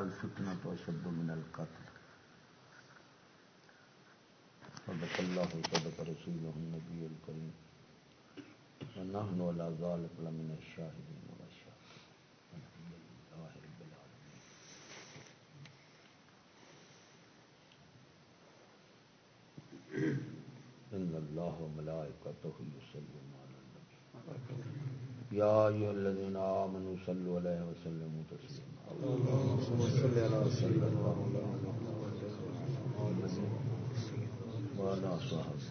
الفتنة أشد من القتل. صدق الله صدق رسوله النبي الكريم ونحن على ذلك لمن الشاهدين والشاكرين الحمد لله رب العالمين إن الله وملائكته يصلون على آمنوا صلوا عليه وسلموا تسليما اللهم صل محمد وعلى صحبه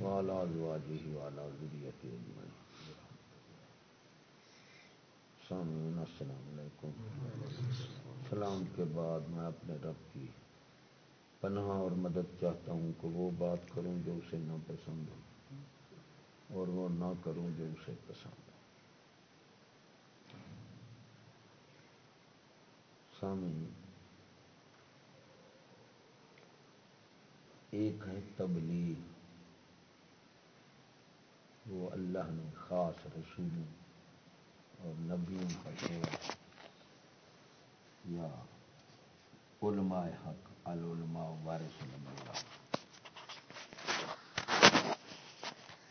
وعلى أزواجه وعلى ذريته سامعین السلام علیکم. سلام کے بعد میں اپنے رب کی پناہ اور مدد چاہتا ہوں کہ وہ بات کروں جو اسے نہ پسند ہو۔ اور وہ نہ کروں جو اسے پسند ہو۔ سامعین، ایک ہے تبلیغ۔ وہ اللہ نے خاص رسولوں اور نبیوں کا شعر یا علماء حق، العلماء وارث اللہ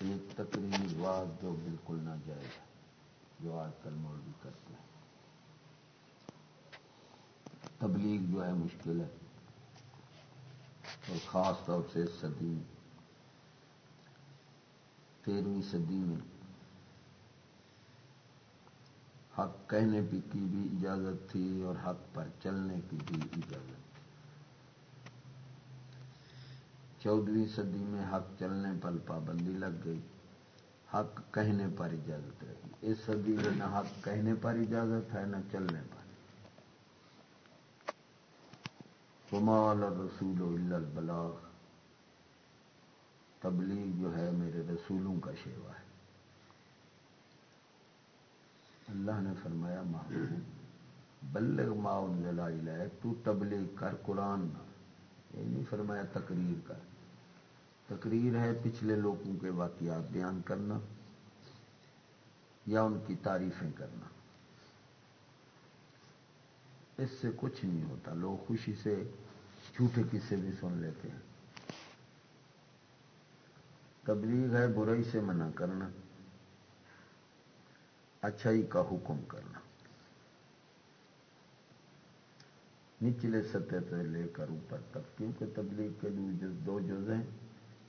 ایک تقریر واضح جو بالکل نہ جائے جو آج کل مولوی کرتے ہیں۔ تبلیغ جو ہے مشکل ہے اور خاص طور سے صدی میں۔ تیرہویں صدی میں حق کہنے کی بھی اجازت تھی اور حق پر چلنے کی بھی اجازت تھی چودہویں صدی میں حق چلنے پر پابندی لگ گئی۔ حق کہنے پر اجازت رہی۔ اس صدی میں نہ حق کہنے پر اجازت ہے، نہ چلنے پر۔ کمال رسول البلاغ۔ تبلیغ جو ہے میرے رسولوں کا شیوا ہے۔ اللہ نے فرمایا، محبوب، بلغ معاون لائے تو تبلیغ کر، قرآن یہ نہیں فرمایا، تقریر کر۔ تقریر ہے پچھلے لوگوں کے واقعات بیان کرنا یا ان کی تعریفیں کرنا۔ اس سے کچھ نہیں ہوتا، لوگ خوشی سے جھوٹے قصے بھی سن لیتے ہیں۔ تبلیغ ہے برائی سے منع کرنا، اچھائی کا حکم کرنا۔ نچلے سطح سے لے کر اوپر تک، کیونکہ تبلیغ کے دو جز ہیں۔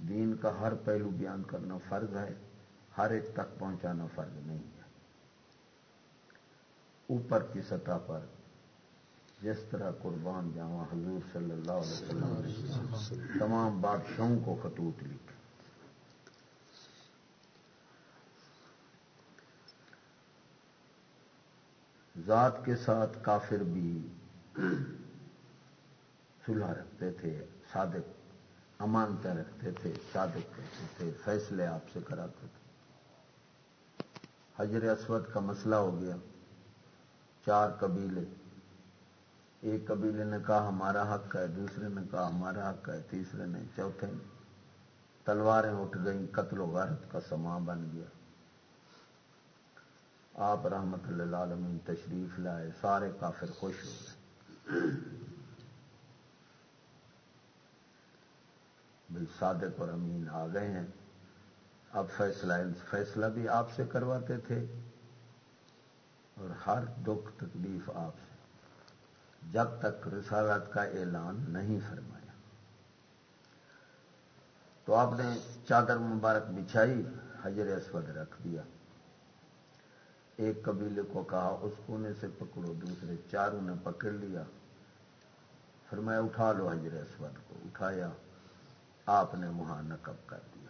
دین کا ہر پہلو بیان کرنا فرض ہے، ہر ایک تک پہنچانا فرض نہیں ہے۔ اوپر کی سطح پر جس طرح قربان جاوا حضور صلی اللہ علیہ وسلم نے تمام بادشاہوں کو خطوط لکھے۔ ذات کے ساتھ کافر بھی صلح رکھتے تھے، صادق امانتیں رکھتے تھے، صادق کرتے تھے، فیصلے آپ سے کراتے تھے۔ حجر اسود کا مسئلہ ہو گیا۔ چار قبیلے۔ ایک قبیلے نے کہا، ہمارا حق ہے۔ دوسرے نے کہا، ہمارا حق ہے۔ تیسرے نے، چوتھے نے۔ تلواریں اٹھ گئیں، قتل و غارت کا سما بن گیا۔ آپ رحمت اللہ عالمین تشریف لائے، سارے کافر خوش ہو گئے۔ بھائی صادق اور امین آ گئے ہیں۔ اب فیصلہ فیصلہ بھی آپ سے کرواتے تھے اور ہر دکھ تکلیف آپ سے۔ جب تک رسالت کا اعلان نہیں فرمایا۔ تو آپ نے چادر مبارک بچھائی، حجر اسود رکھ دیا۔ ایک قبیلے کو کہا، اس کونے سے پکڑو، دوسرے چاروں نے پکڑ لیا۔ فرمایا، اٹھا لو حجر اسود کو۔ اٹھایا۔ آپ نے وہاں نقب کر دیا۔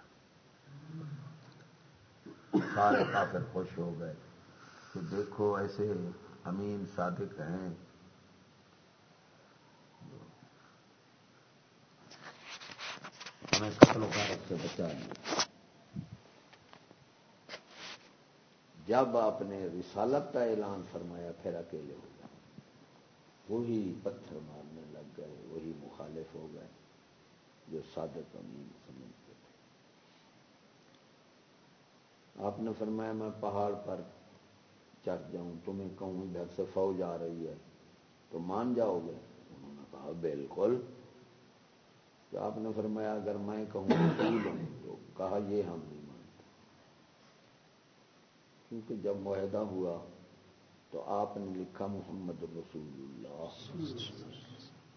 سارے کافر خوش ہو گئے۔ کہ دیکھو ایسے امین صادق ہیں۔ ہمیں قتل و غارت سے بچا لیا جب آپ نے رسالت کا اعلان فرمایا، پھر اکیلے ہو گئے۔ وہی پتھر مارنے لگ گئے، وہی مخالف ہو گئے۔ جو صادق امین سمجھتے تھے۔ آپ نے فرمایا، میں پہاڑ پر چڑھ جاؤں، تمہیں کہوں ادھر سے فوج آ رہی ہے، تو مان جاؤ گے۔ انہوں نے کہا، بالکل۔ تو آپ نے فرمایا، اگر میں کہوں ہوں تو کہا، یہ ہم نہیں مانتے۔ کیونکہ جب معاہدہ ہوا تو آپ نے لکھا، محمد رسول اللہ۔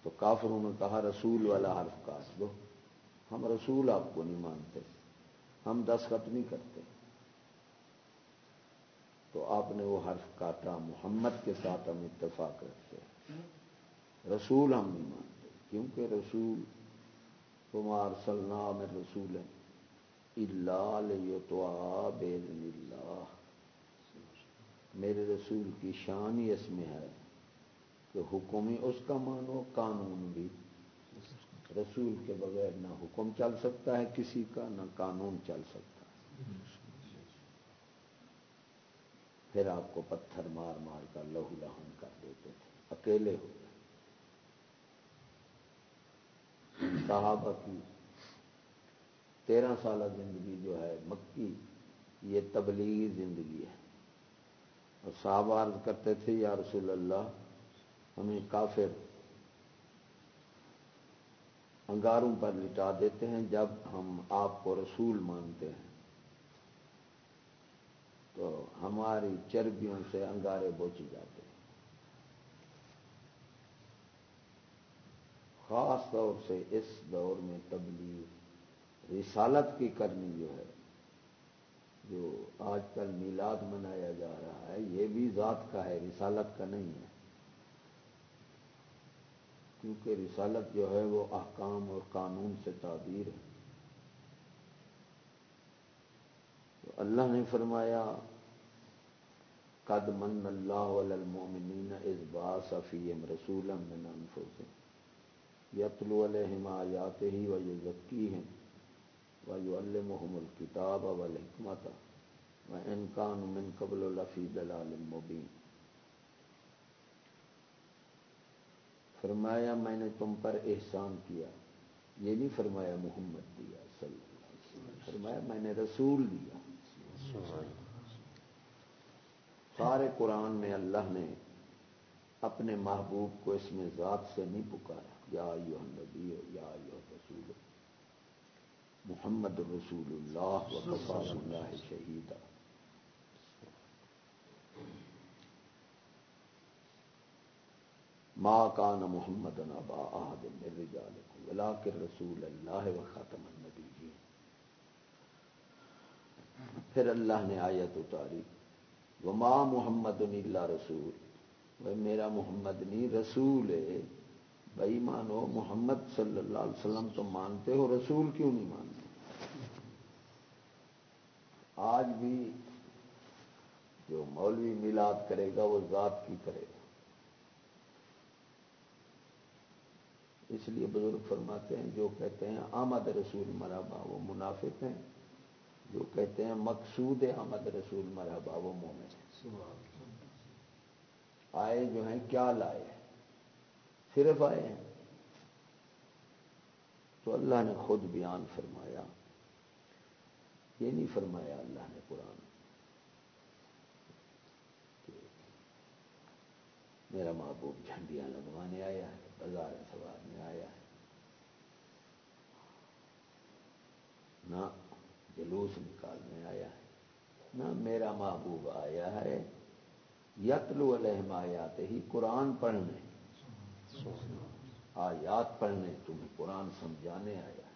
تو کافروں نے کہا، رسول والا حرف کاٹ دو۔ ہم رسول آپ کو نہیں مانتے، ہم دستخط نہیں کرتے۔ تو آپ نے وہ حرف کاٹا، محمد کے ساتھ ہم اتفاق رکھتے رسول ہم نہیں مانتے، کیونکہ رسول کمار سلنا میں رسول اللہ تو اللہ۔ میرے رسول کی شان ہی اس میں ہے۔ کہ حکم ہی اس کا مانو، قانون بھی۔ رسول کے بغیر نہ حکم چل سکتا ہے کسی کا، نہ قانون چل سکتا ہے۔ پھر آپ کو پتھر مار مار کر لہو لہن کر دیتے تھے، اکیلے ہو صحابہ کی تیرہ سالہ زندگی جو ہے مکی، یہ تبلیغی زندگی ہے۔ اور صحابہ عرض کرتے تھے، یا رسول اللہ ہمیں کافر انگاروں پر لٹا دیتے ہیں جب ہم آپ کو رسول مانتے ہیں۔ تو ہماری چربیوں سے انگارے بوچ جاتے ہیں۔ خاص طور سے اس دور میں تبلیغ رسالت کی کرنی جو ہے، جو آج کل میلاد منایا جا رہا ہے، یہ بھی ذات کا ہے، رسالت کا نہیں ہے۔ کیونکہ رسالت جو ہے وہ احکام اور قانون سے تعبیر ہے۔ تو اللہ نے فرمایا، قد من اللہ المومنین از با صفیم رسول من انفسهم یتلو علیہم آیات ہی و یزکی ہیں و یعلمہم الکتاب والحکمت و انکان من قبل لفی دلال مبین فرمایا میں نے تم پر احسان کیا، یہ نہیں فرمایا محمد دیا، صلی اللہ علیہ وسلم فرمایا میں نے رسول دیا۔ سارے قرآن میں اللہ نے اپنے محبوب کو اس میں ذات سے نہیں پکارا۔ یا ایوہ النبی، یا ایوہ رسول محمد رسول اللہ وقفا اللہ شہیدہ۔ ما کان محمد نبا آہد من رجالکم ولیکن رسول اللہ و خاتم النبی پھر اللہ نے آیت اتاری، وما محمد اللہ رسول. وہ میرا محمد نہیں، رسول ہے. بھائی مانو، محمد صلی اللہ علیہ وسلم تو مانتے ہو، رسول کیوں نہیں مانتے؟ آج بھی جو مولوی میلاد کرے گا، وہ ذات کی کرے گا. اس لیے بزرگ فرماتے ہیں، جو کہتے ہیں آمد رسول مرحبا، وہ منافق ہیں۔ جو کہتے ہیں مقصود آمد رسول مرحبا، وہ مومن ہیں۔ آئے جو ہیں، کیا لائے صرف آئے ہیں؟ تو اللہ نے خود بیان فرمایا۔ یہ نہیں فرمایا اللہ نے قرآن۔ میرا محبوب جھنڈیاں لگوانے آیا ہے، بازار سوار میں آیا ہے نہ جلوس نکالنے آیا ہے، نہ میرا محبوب آیا ہے۔ یتلو علیہم آیات ہی قرآن پڑھنے۔ آیات پڑھنے، تمہیں قرآن سمجھانے آیا ہے۔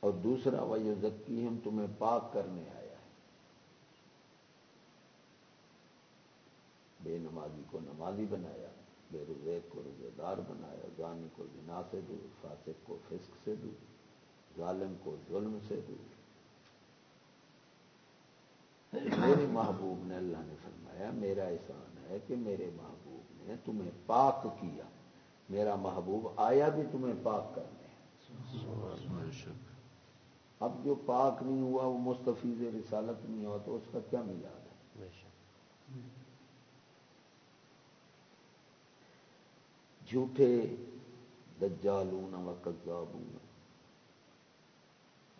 اور دوسرا وہ ذکی ہم تمہیں پاک کرنے آیا ہے۔ بے نمازی کو نمازی بنایا، بے روزے کو روزے دار بنایا زانی کو زنا سے دور فاسق کو فسق سے دور ظالم کو ظلم سے دور۔ میرے محبوب نے اللہ نے فرمایا، میرا احسان ہے کہ میرے محبوب نے تمہیں پاک کیا۔ میرا محبوب آیا بھی تمہیں پاک کرنے۔ اب جو پاک نہیں ہوا، وہ مستفیض رسالت نہیں ہوا، تو اس کا کیا ملا ہے؟ جھوٹے دجالون و کذابون۔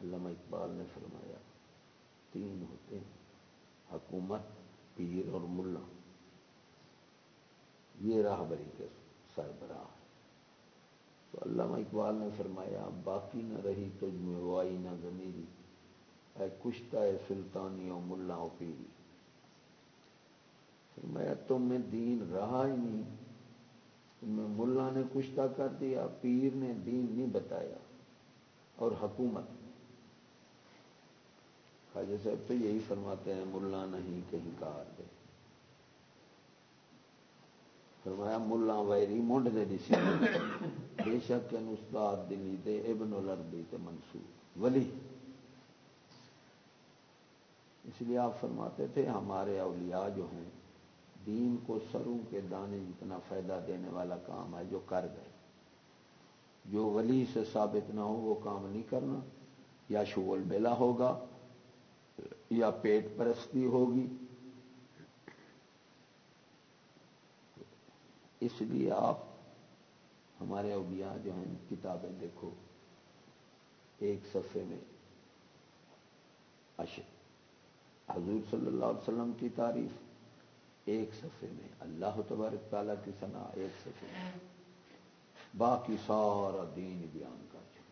علامہ اقبال نے فرمایا، تین ہوتے ہیں، حکومت، پیر اور ملا۔ یہ راہ بری کے سربراہ تو علامہ اقبال نے فرمایا، باقی نہ رہی تجھ میں وائی نہ زمیری، اے کشتا ہے سلطانی اور ملا و پیری۔ فرمایا تم میں دین رہا ہی نہیں۔ تمہیں ملا نے کشتا کر دیا، پیر نے دین نہیں بتایا، اور حکومت خواجہ صاحب تو یہی فرماتے ہیں، ملا نہیں کہیں کار دے فرمایا، ملا ویری مونڈ دے دیسی بے شک استاد دلی دے ابن الربی تے منصور، ولی۔ اس لیے آپ فرماتے تھے، ہمارے اولیاء جو ہیں، دین کو سروں کے دانے جتنا فائدہ دینے والا کام ہے، جو کر گئے۔ جو ولی سے ثابت نہ ہو، وہ کام نہیں کرنا، یا شغل میلا ہوگا۔ یا پیٹ پرستی ہوگی۔ اس لیے آپ ہمارے اولیاء جو ہیں، کتابیں دیکھو۔ ایک صفحے میں حضور صلی اللہ علیہ وسلم کی تعریف۔ ایک صفحے میں اللہ تبارک تعالیٰ کی سنا ایک صفحے میں۔ باقی سارا دین بیان کر چکے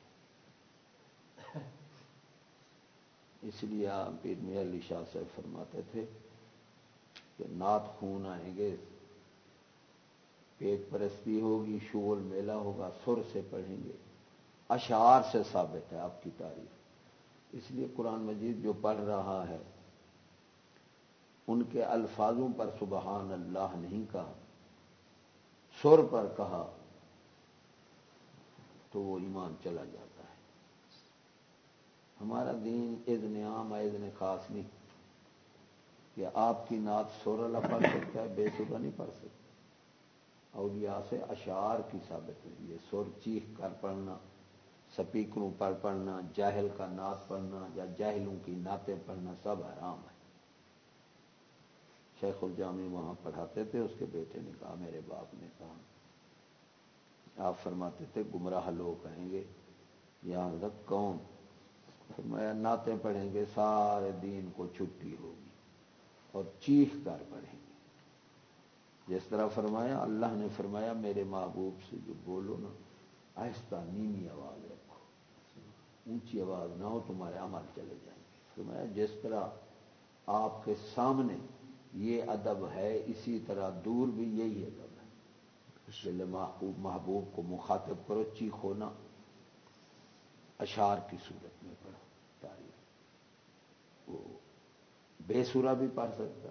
اس لیے آپ پیر علی شاہ صاحب فرماتے تھے کہ نات خون آئیں گے، پیٹ پرستی ہوگی، شول میلہ ہوگا، سر سے پڑھیں گے، اشعار سے ثابت ہے آپ کی تعریف۔ اس لیے قرآن مجید جو پڑھ رہا ہے، ان کے الفاظوں پر سبحان اللہ نہیں کہا، سر پر کہا، تو وہ ایمان چلا جاتا۔ ہمارا دین ادن عام ہے ادن خاص نہیں۔ کہ آپ کی نعت سور پڑھ سکتا ہے، بے سبا نہیں پڑھ سکتا۔ اور سے اشعار کی ثابت ہوئی ہے سور چیخ کر پڑھنا، سپیکروں پر پڑھنا، جاہل کا نعت پڑھنا یا جاہلوں کی نعتیں پڑھنا سب حرام ہے۔ شیخ الجامی وہاں پڑھاتے تھے، اس کے بیٹے نے کہا، میرے باپ نے کہا، آپ فرماتے تھے، گمراہ لوگ آئیں گے، یہاں تک کون فرمایا نعتیں پڑھیں گے، سارے دین کو چھٹی ہوگی اور چیخ کر پڑھیں گے۔ جس طرح فرمایا، اللہ نے فرمایا، میرے محبوب سے جو بولو نا، آہستہ نیمی آواز رکھو۔ اونچی آواز نہ ہو، تمہارے عمل چلے جائیں گے۔ فرمایا، جس طرح آپ کے سامنے یہ ادب ہے، اسی طرح دور بھی یہی ادب ہے۔ لیے محبوب محبوب کو مخاطب کرو، چیخو نا اشار کی صورت میں پڑھو تاریخ۔ وہ بے سورا بھی پڑھ سکتا۔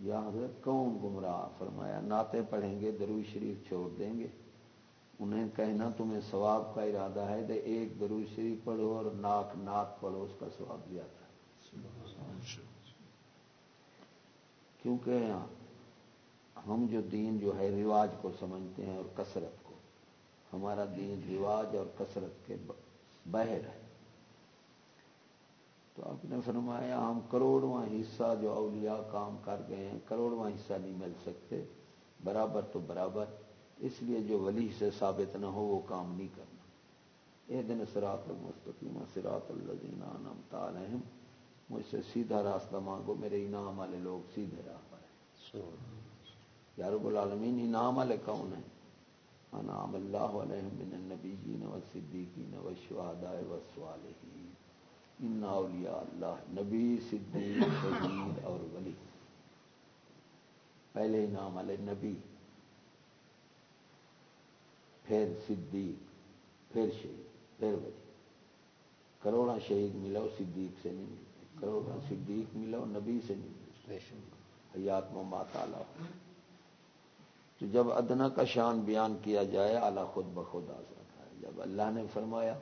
یا حضرت کون گمراہ؟ فرمایا ناطے پڑھیں گے درو شریف چھوڑ دیں گے۔ انہیں کہنا، تمہیں ثواب کا ارادہ ہے تو ایک درو شریف پڑھو اور ناک ناک پڑھو، اس کا ثواب بھی آتا۔ ہے کیونکہ ہاں، ہم جو دین، جو ہے، رواج کو سمجھتے ہیں اور کثرت۔ ہمارا دین رواج اور کثرت کے بہر ہے۔ تو آپ نے فرمایا ہم کروڑواں حصہ جو اولیاء کام کر گئے ہیں کروڑواں حصہ نہیں مل سکتے۔ برابر تو برابر اس لیے جو ولی سے ثابت نہ ہو وہ کام نہیں کرنا۔ اے دن سراط المستقیم سراط الزینہ نم تعلیم مجھ سے سیدھا راستہ مانگو میرے انعام والے لوگ سیدھے راہ پر یار العالمین انعام والے کون ہیں؟ انعام اللہ علیہ من النبیین والصدیقین والشہداء والصالحین. ان اولیاء اللہ نبی صدیق شہید اور ولی. پہلے انعام والے نبی پھر صدیق پھر شہید پھر ولی. کروڑا شہید ملا صدیق سے نہیں ملا کروڑا صدیق ملا نبی سے نہیں حیات مات آلہ تو جب ادنا کا شان بیان کیا جائے اعلیٰ خود بخود آ سکتا ہے۔ جب اللہ نے فرمایا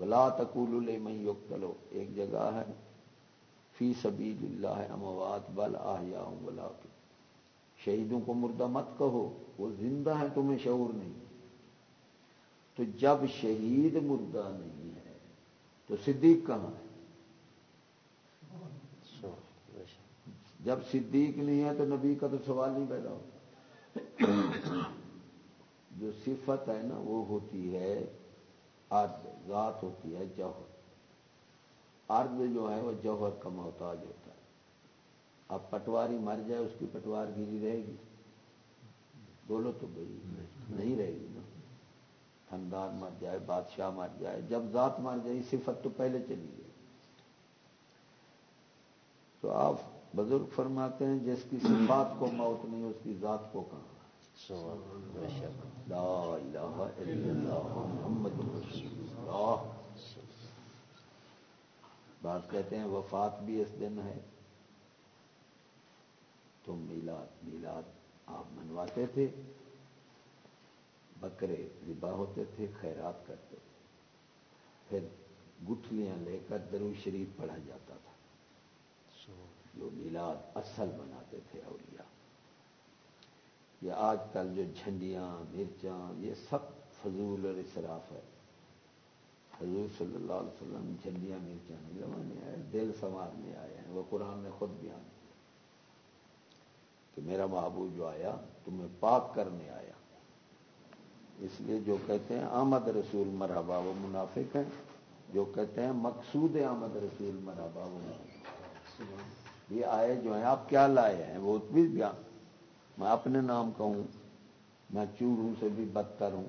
ولا تقول میں یوگ ایک جگہ ہے فی سبیل اللہ اموات بل آیا بلا کے شہیدوں کو مردہ مت کہو وہ زندہ ہے تمہیں شعور نہیں۔ تو جب شہید مردہ نہیں ہے تو صدیق کہاں ہے؟ جب صدیق نہیں ہے تو نبی کا تو سوال نہیں پیدا ہوتا جو صفت ہے نا، وہ ہوتی ہے ارد ذات ہوتی ہے جوہر۔ ارد جو ہے، وہ جوہر کا محتاج ہوتا ہے۔ اب پٹواری مر جائے، اس کی پٹوار گیری رہے گی۔ بولو تو بھائی، نہیں رہے گی نا۔ خاندان مر جائے، بادشاہ مر جائے، جب ذات مر جائے صفت تو پہلے چلی گئی۔ تو آپ بزرگ فرماتے ہیں، جس کی صفات کو موت نہیں، اس کی ذات کو کہاں؟ لا الہ الا اللہ محمد رسول اللہ۔ بات کہتے ہیں، وفات بھی اس دن ہے۔ تو میلاد میلاد آپ منواتے تھے، بکرے ربا ہوتے تھے، خیرات کرتے تھے۔ پھر گٹھلیاں لے کر درو شریف پڑھا جاتا تھا۔ جو میلاد اصل بناتے تھے اولیاء۔ یہ آج کل جو جھنڈیاں، مرچاں، یہ سب فضول اور اسراف ہے۔ حضور صلی اللہ علیہ وسلم جھنڈیاں، مرچاں نہیں لگانے آئے دل سنوارنے آئے ہیں، وہ قرآن نے خود بیان کیا۔ کہ میرا محبوب جو آیا، تمہیں پاک کرنے آیا۔ اس لیے جو کہتے ہیں آمد رسول مرحبا، وہ منافق ہیں۔ جو کہتے ہیں مقصود آمد رسول مرحبا، وہ منافق یہ آئے جو ہیں، آپ کیا لائے ہیں؟ وہ بھی بیان میں اپنے نام کا ہوں میں چوڑوں سے بھی بدتر ہوں،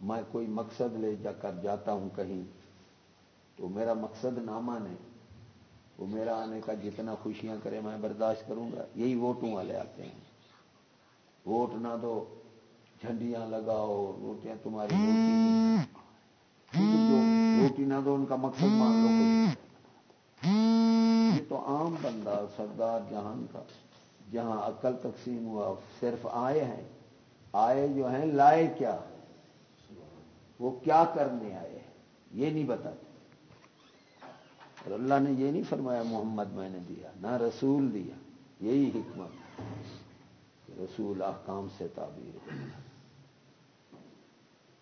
میں کوئی مقصد لے جا کر جاتا ہوں کہیں، تو میرا مقصد نہ مانے وہ میرا آنے کا جتنا خوشیاں کرے، میں برداشت کروں گا۔ یہی ووٹوں والے آتے ہیں۔ ووٹ نہ دو، جھنڈیاں لگاؤ، روٹیاں تمہاری روٹی جو روٹی نہ دو، ان کا مقصد مان لو تو عام بندہ سردار جہان کا، جہاں عقل تقسیم ہوا، صرف آئے ہیں۔ آئے جو ہیں، لائے کیا؟ وہ کیا کرنے آئے یہ نہیں بتاتے۔ اور اللہ نے یہ نہیں فرمایا، محمد میں نے دیا، نہ رسول دیا۔ یہی حکمت رسول احکام سے تعبیر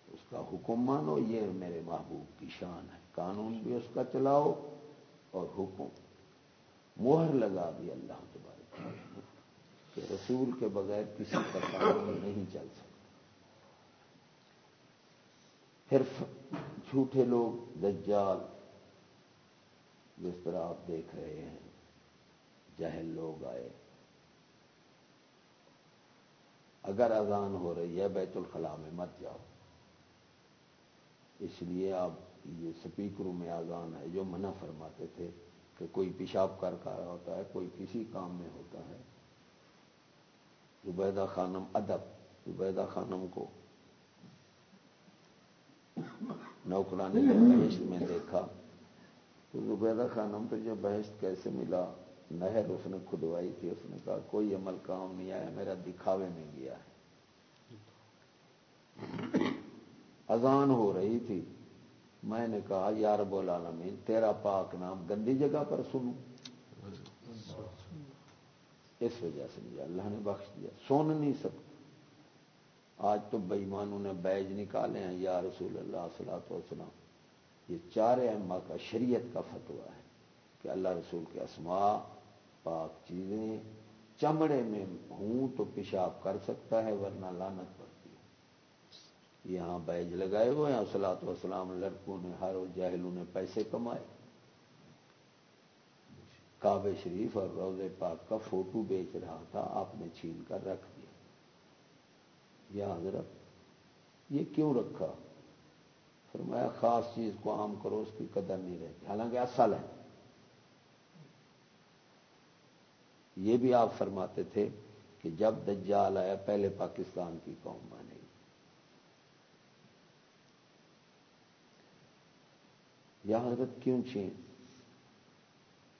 اس کا حکم مانو، یہ میرے محبوب کی شان ہے۔ قانون بھی اس کا چلاؤ اور حکم مہر لگا دی اللہ تبارک کہ رسول کے بغیر کسی کا کام نہیں چل سکتا۔ پھر جھوٹے لوگ، دجال، جس طرح آپ دیکھ رہے ہیں، جہل لوگ آئے۔ اگر اذان ہو رہی ہے، بیت الخلاء میں مت جاؤ۔ اس لیے آپ یہ سپیکروں میں اذان ہے جو منع فرماتے تھے۔ کہ کوئی پیشاب کر رہا ہوتا ہے کوئی کسی کام میں ہوتا ہے۔ زبیدہ خانم ادب زبیدہ خانم کو نوکرانی نے بہشت میں دیکھا۔ تو زبیدہ خانم تو جو بحث کیسے ملا نہر اس نے کھدوائی تھی اس نے کہا کوئی عمل کام نہیں آیا میرا دکھاوے میں گیا ہے۔ اذان ہو رہی تھی۔ میں نے کہا یار العالمین، تیرا پاک نام گندی جگہ پر سنوں۔ اس وجہ سے مجھے اللہ نے بخش دیا۔ سن نہیں سکتا۔ آج تو بےمانوں نے بیج نکالے ہیں، یا رسول اللہ صلاح وسلام یہ چار اما کا شریعت کا فتوا ہے کہ اللہ رسول کے اسماء، پاک چیزیں چمڑے میں ہوں تو پیشاب کر سکتا ہے، ورنہ لانت پڑتی ہے یہاں بیج لگائے ہوئے ہیں سلاط وسلام لڑکوں نے، ہر جاہلوں نے پیسے کمائے۔ کعبے شریف اور روزے پاک کا فوٹو بیچ رہا تھا، آپ نے چھین کر رکھ دیا۔ یا حضرت، یہ کیوں رکھا؟ فرمایا، خاص چیز کو عام کرو، اس کی قدر نہیں رہتی۔ حالانکہ اصل ہے۔ یہ بھی آپ فرماتے تھے کہ جب دجال آیا، پہلے پاکستان کی قوم مانے گی یا حضرت کیوں چھین؟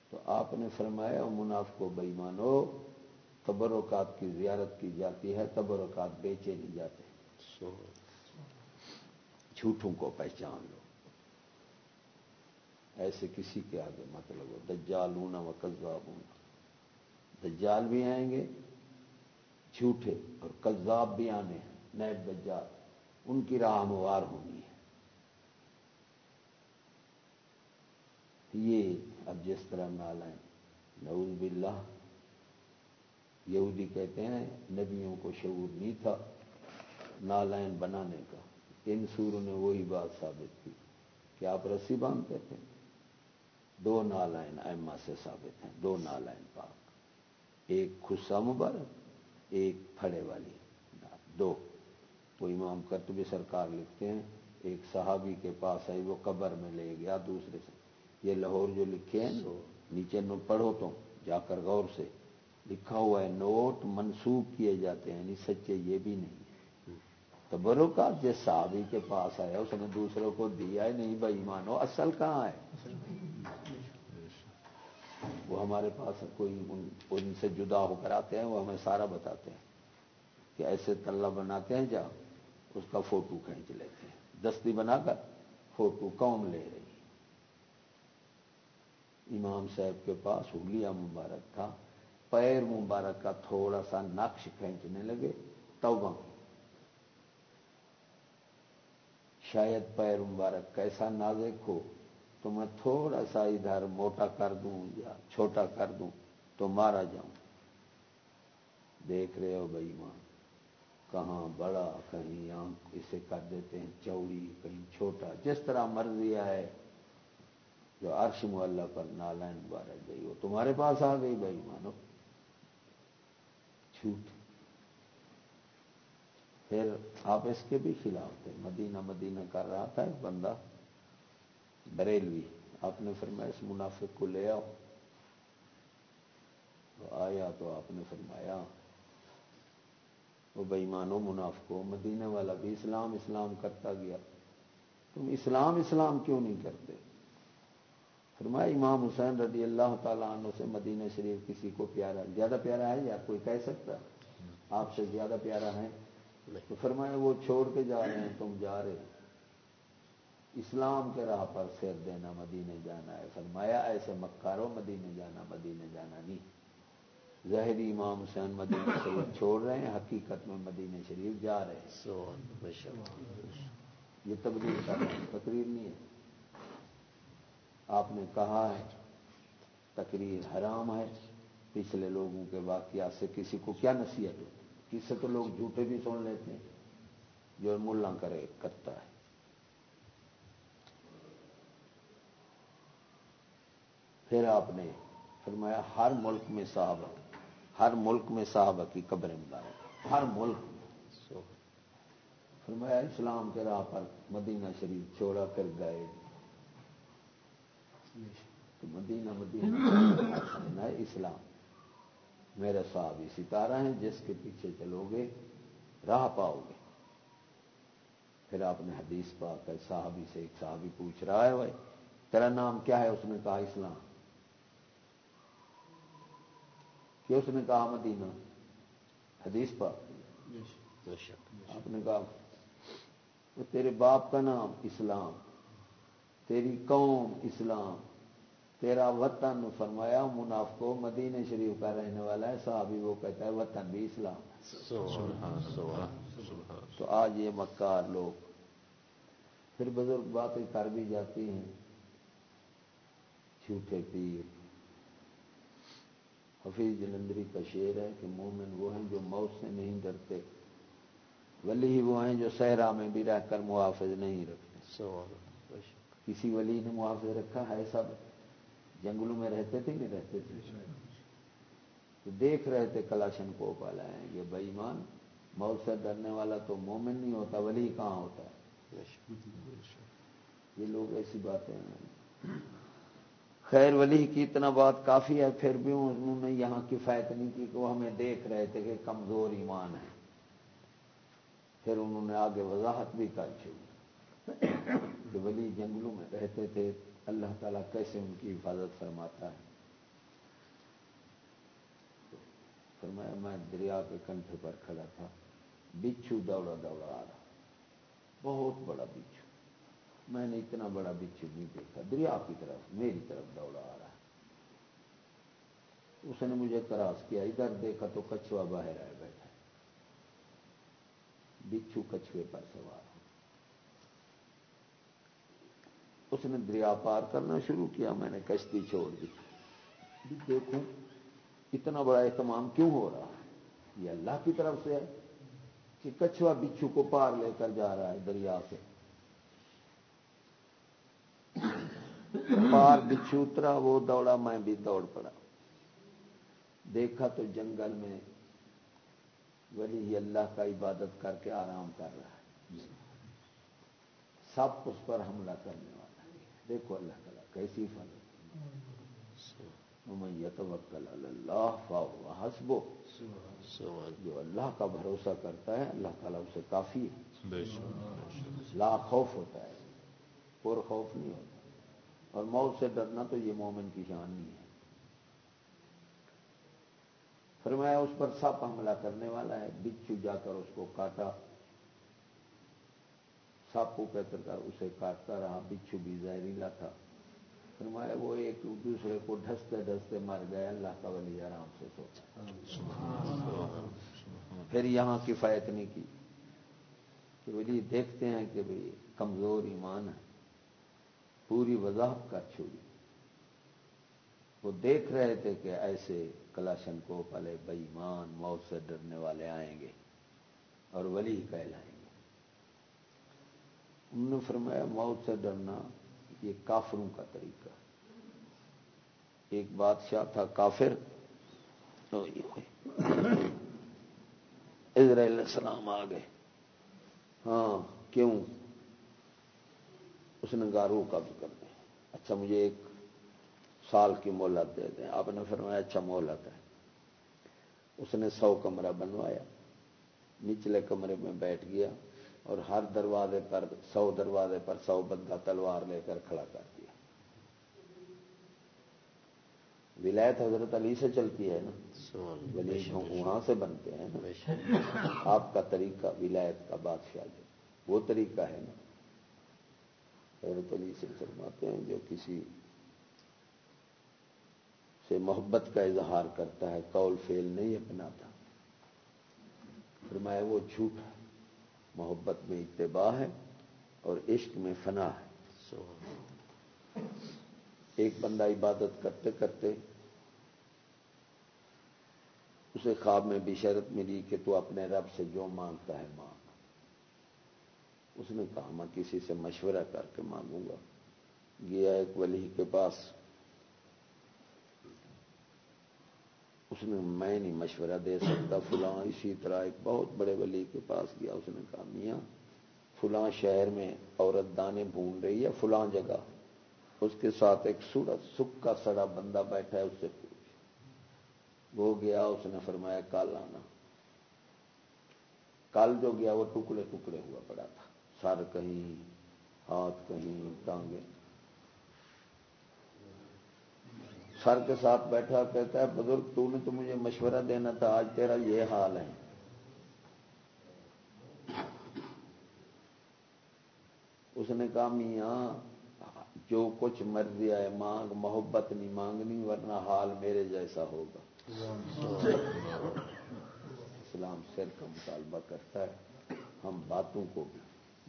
تو آپ نے فرمایا مناف کو بئی مانو تبرکات کی زیارت کی جاتی ہے، تبرکات بیچے نہیں جاتے۔ جھوٹوں کو پہچان لو۔ ایسے کسی کے آگے مت لگو۔ دجال ہونا و کذاب ہونا دجال بھی آئیں گے، جھوٹے اور کذاب بھی آنے ہیں۔ نیب دجال، ان کی راہ ہموار ہونی ہے۔ یہ اب جس طرح نالائن نعوذ باللہ۔ یہودی کہتے ہیں، نبیوں کو شعور نہیں تھا نالائن بنانے کا۔ ان سوروں نے وہی بات ثابت کی کہ آپ رسی باندھتے تھے۔ دو نالائن ایما سے ثابت ہیں، دو نالائن پاک۔ ایک خصہ مبارک، ایک پھڑے والی۔ دو۔ وہ امام کرتبی سرکار لکھتے ہیں، ایک صحابی کے پاس آئی، وہ قبر میں لے گیا، دوسرے سے۔ یہ لاہور جو لکھے ہیں نیچے نو پڑھو تو جا کر غور سے۔ لکھا ہوا ہے، نوٹ منسوخ کیے جاتے ہیں یعنی سچے یہ بھی نہیں۔ تو برو جس صحابی کے پاس آیا اس نے دوسروں کو دیا ہے نہیں، بھائی مانو، اصل کہاں ہے؟ وہ ہمارے پاس کوئی ان سے جدا ہو کر آتے ہیں، وہ ہمیں سارا بتاتے ہیں کہ ایسے تلہ بناتے ہیں، جا، اس کا فوٹو کھینچ لیتے ہیں۔ دستی بنا کر فوٹو قوم لے رہی امام صاحب کے پاس ہولیا مبارک تھا، پیر مبارک کا تھوڑا سا نقش کھینچنے لگے، توبہ شاید پیر مبارک کیسا نازک ہو تو میں تھوڑا سا ادھر موٹا کر دوں یا چھوٹا کر دوں تو مارا جاؤں۔ دیکھ رہے ہو بھائی ماں، کہاں بڑا، کہیں آنکھ اسے کر دیتے ہیں، چوڑی، کہیں چھوٹا، جس طرح مرضی آئے جو عرش محلہ پر نالائن مبارک گئی، وہ تمہارے پاس آ گئی بھائی، مانو۔ چھوٹ پھر آپ اس کے بھی خلاف تھے۔ مدینہ مدینہ کر رہا تھا ایک بندہ، بریلوی۔ آپ نے فرمایا، اس منافق کو لے آؤ۔ تو آیا تو آپ نے فرمایا وہ بےمانو منافقو مدینے والا بھی اسلام اسلام کرتا گیا۔ تم اسلام اسلام کیوں نہیں کرتے؟ فرمایا امام حسین رضی اللہ تعالیٰ عنہ سے مدینہ شریف کسی کو پیارا زیادہ پیارا ہے یا کوئی کہہ سکتا آپ سے زیادہ پیارا ہے تو فرمایا وہ چھوڑ کے جا رہے ہیں تم جا رہے اسلام کے راہ پر سیر دینا مدینے جانا ہے۔ فرمایا ایسے مکارو مدینے جانا مدینے جانا نہیں۔ ظاہری امام حسین مدینہ شریف چھوڑ رہے ہیں حقیقت میں مدینہ شریف جا رہے ہیں۔ یہ تبدیل کا تقریر نہیں ہے۔ آپ نے کہا ہے تقریر حرام ہے۔ پچھلے لوگوں کے واقعات سے کسی کو کیا نصیحت ہو؟ کس سے تو لوگ جھوٹے بھی سن لیتے ہیں جو ملا کرے کرتا ہے۔ پھر آپ نے فرمایا ہر ملک میں صحابہ ہر ملک میں صحابہ کی قبریں مبارک۔ ہر ملک میں۔ فرمایا اسلام کے راہ پر مدینہ شریف چھوڑا کر گئے۔ تو مدینہ مدینہ اسلام۔ میرے صاحب ستارہ ہیں جس کے پیچھے چلو گے راہ پاؤ گے پھر آپ نے حدیث پا کر صحابی سے ایک صحابی پوچھ رہا ہے بھائی تیرا نام کیا ہے؟ اس نے کہا اسلام۔ کہ اس نے کہا مدینہ۔ حدیث پا آپ نے کہا تیرے باپ کا نام اسلام تیری قوم اسلام۔ تیرا وطن فرمایا منافقو مدینہ شریف کا رہنے والا ہے صحابی وہ کہتا ہے وطن بھی اسلام تو آج یہ مکار لوگ پھر بزرگ باتیں کر بھی جاتی ہیں۔ جھوٹے پیر۔ حفیظ جلندری کا شعر ہے کہ مومن وہ ہیں جو موت سے نہیں ڈرتے ولی ہی وہ ہیں جو صحرا میں بھی رہ کر محافظ نہیں رکھتے۔ کسی ولی نے محافظ رکھا ہے سب؟ جنگلوں میں رہتے تھے نہیں رہتے تھے؟ تو دیکھ رہے تھے کلاشن کو پالا ہے، یہ بےمان موت سے ڈرنے والا تو مومن نہیں ہوتا، ولی کہاں ہوتا ہے؟ یہ لوگ ایسی باتیں ہیں۔ خیر، ولی کی اتنا بات کافی ہے، پھر بھی انہوں نے یہاں کفایت نہیں کی کہ وہ ہمیں دیکھ رہے تھے کہ کمزور ایمان ہے پھر انہوں نے آگے وضاحت بھی کر چھوڑی کہ ولی جنگلوں میں رہتے تھے۔ اللہ تعالیٰ کیسے ان کی حفاظت فرماتا ہے؟ فرمایا، میں دریا کے کنٹھے پر کھڑا تھا۔ بچھو، دوڑا دوڑا، آ رہا۔ بہت بڑا بچھو۔ میں نے اتنا بڑا بچھو نہیں دیکھا۔ دریا کی طرف، میری طرف دوڑا آ رہا۔ اس نے مجھے کراس کیا۔ ادھر دیکھا تو کچھوا باہر آئے بیٹھا بچھو کچھوے پر سوار۔ اس نے دریا پار کرنا شروع کیا، میں نے کشتی چھوڑ دی۔ دیکھوں اتنا بڑا اہتمام کیوں ہو رہا ہے؟ یہ اللہ کی طرف سے ہے کہ کچھوا بچھو کو پار لے کر جا رہا ہے دریا سے۔ پار بچھو اترا، وہ دوڑا، میں بھی دوڑ پڑا۔ دیکھا تو جنگل میں ولی اللہ کا عبادت کر کے آرام کر رہا ہے۔ سب اس پر حملہ کرنے والا دیکھو اللہ تعالیٰ کیسی یتوکل اللہ فاو حسبو جو اللہ کا بھروسہ کرتا ہے اللہ تعالیٰ اسے کافی ہے۔ لا خوف ہوتا ہے پر خوف نہیں ہوتا۔ اور موت سے ڈرنا تو یہ مومن کی شان نہیں ہے۔ فرمایا اس پر سپ حملہ کرنے والا ہے بچو جا کر اس کو کاٹا۔ سپ کو کہتے تھا، اسے کاٹتا رہا، بچھو بھی زہریلا تھا۔ فرمایا، وہ ایک دوسرے کو ڈھستے ڈھستے مر گئے۔ اللہ کا ولی آرام سے سوچا۔ پھر یہاں کفایت نہیں کی۔ کہ ولی، دیکھتے ہیں کہ بھئی کمزور ایمان ہے۔ پوری وضاحت کر چھوڑی۔ وہ دیکھ رہے تھے کہ ایسے کلاشن کو پلے بئیمان موت سے ڈرنے والے آئیں گے۔ اور ولی کہلائیں گے۔ انہوں نے فرمایا موت سے ڈرنا یہ کافروں کا طریقہ ایک بادشاہ تھا کافر اسرائیل السلام آ گئے۔ ہاں کیوں؟ اس نے گارو کا بھی کر دیا۔ اچھا مجھے ایک سال کی مہلت دے دیں۔ آپ نے فرمایا اچھا مہلت ہے۔ اس نے سو کمرہ بنوایا، نچلے کمرے میں بیٹھ گیا۔ اور ہر دروازے پر سو دروازے پر سو بندہ تلوار لے کر کھڑا کر دیا۔ ولایت حضرت علی سے چلتی ہے نا؟ ولی وہاں سے بنتے ہیں نا؟ آپ کا طریقہ ولایت کا بادشاہ جو وہ طریقہ ہے نا۔ حضرت علی سے فرماتے ہیں جو کسی سے محبت کا اظہار کرتا ہے قول فیل نہیں اپناتا۔ فرمایا وہ جھوٹ ہے۔ محبت میں اتباع ہے اور عشق میں فنا ہے۔ ایک بندہ عبادت کرتے کرتے اسے خواب میں بھی شرط ملی کہ تو اپنے رب سے جو مانگتا ہے مانگ۔ اس نے کہا، میں کسی سے مشورہ کر کے مانگوں گا۔ گیا ایک ولی کے پاس۔ اس نے میں نہیں مشورہ دے سکتا، فلاں اسی طرح ایک بہت بڑے ولی کے پاس گیا، اس نے کہا، میاں، فلاں شہر میں عورت دانے بھون رہی ہے، فلاں جگہ۔ اس کے ساتھ ایک سڑا سکا سڑا بندہ بیٹھا ہے، اس سے پوچھ۔ وہ گیا، اس نے فرمایا، کل آنا۔ کل جو گیا، وہ ٹکڑے ٹکڑے ہوا پڑا تھا۔ سر کہیں، ہاتھ کہیں، ٹانگیں۔ سر کے ساتھ بیٹھا، کہتا ہے، بزرگ، تو نے تو مجھے مشورہ دینا تھا، آج تیرا یہ حال ہے۔ اس نے کہا، میاں، جو کچھ مرضی آئے، مانگ، محبت نہیں مانگنی، ورنہ حال میرے جیسا ہوگا۔ اسلام سر کا مطالبہ کرتا ہے، ہم باتوں کو بھی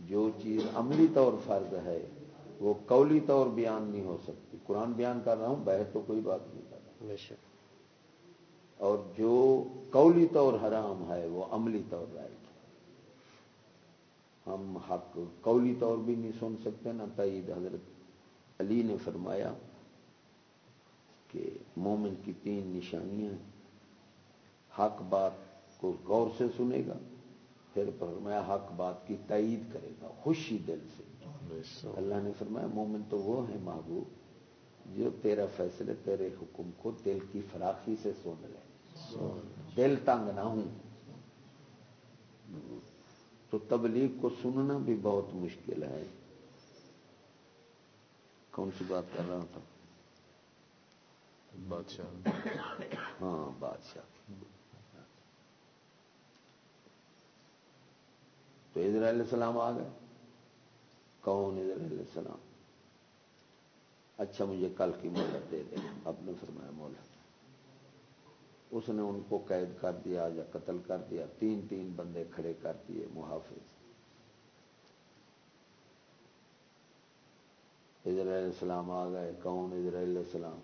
جو چیز عملی طور فرض ہے وہ قولی طور بیان نہیں ہو سکتی۔ قرآن بیان کر رہا ہوں بہر تو کوئی بات نہیں کر رہا۔ اور جو قولی طور حرام ہے وہ عملی طور رائے گی ہم حق قولی طور بھی نہیں سن سکتے نہ تعید حضرت علی نے فرمایا کہ مومن کی تین نشانیاں حق بات کو غور سے سنے گا پھر فرمایا حق بات کی تعید کرے گا خوشی دل سے۔ اللہ نے فرمایا مومن تو وہ ہے محبوب جو تیرا فیصلے تیرے حکم کو دل کی فراخی سے سن لے۔ دل تنگ نہ ہوں۔ تو تبلیغ کو سننا بھی بہت مشکل ہے۔ کون سی بات کر رہا تھا؟ بادشاہ۔ ہاں بادشاہ۔ تو اسرائیل السلام آ گئے۔ کون ادھر علیہ السلام؟ اچھا مجھے کل کی مہلت دے دے۔ اب نے فرمایا مہلت۔ اس نے ان کو قید کر دیا یا قتل کر دیا۔ تین تین بندے کھڑے کر دیے محافظ۔ علیہ السلام آ گئے۔ کون علیہ السلام؟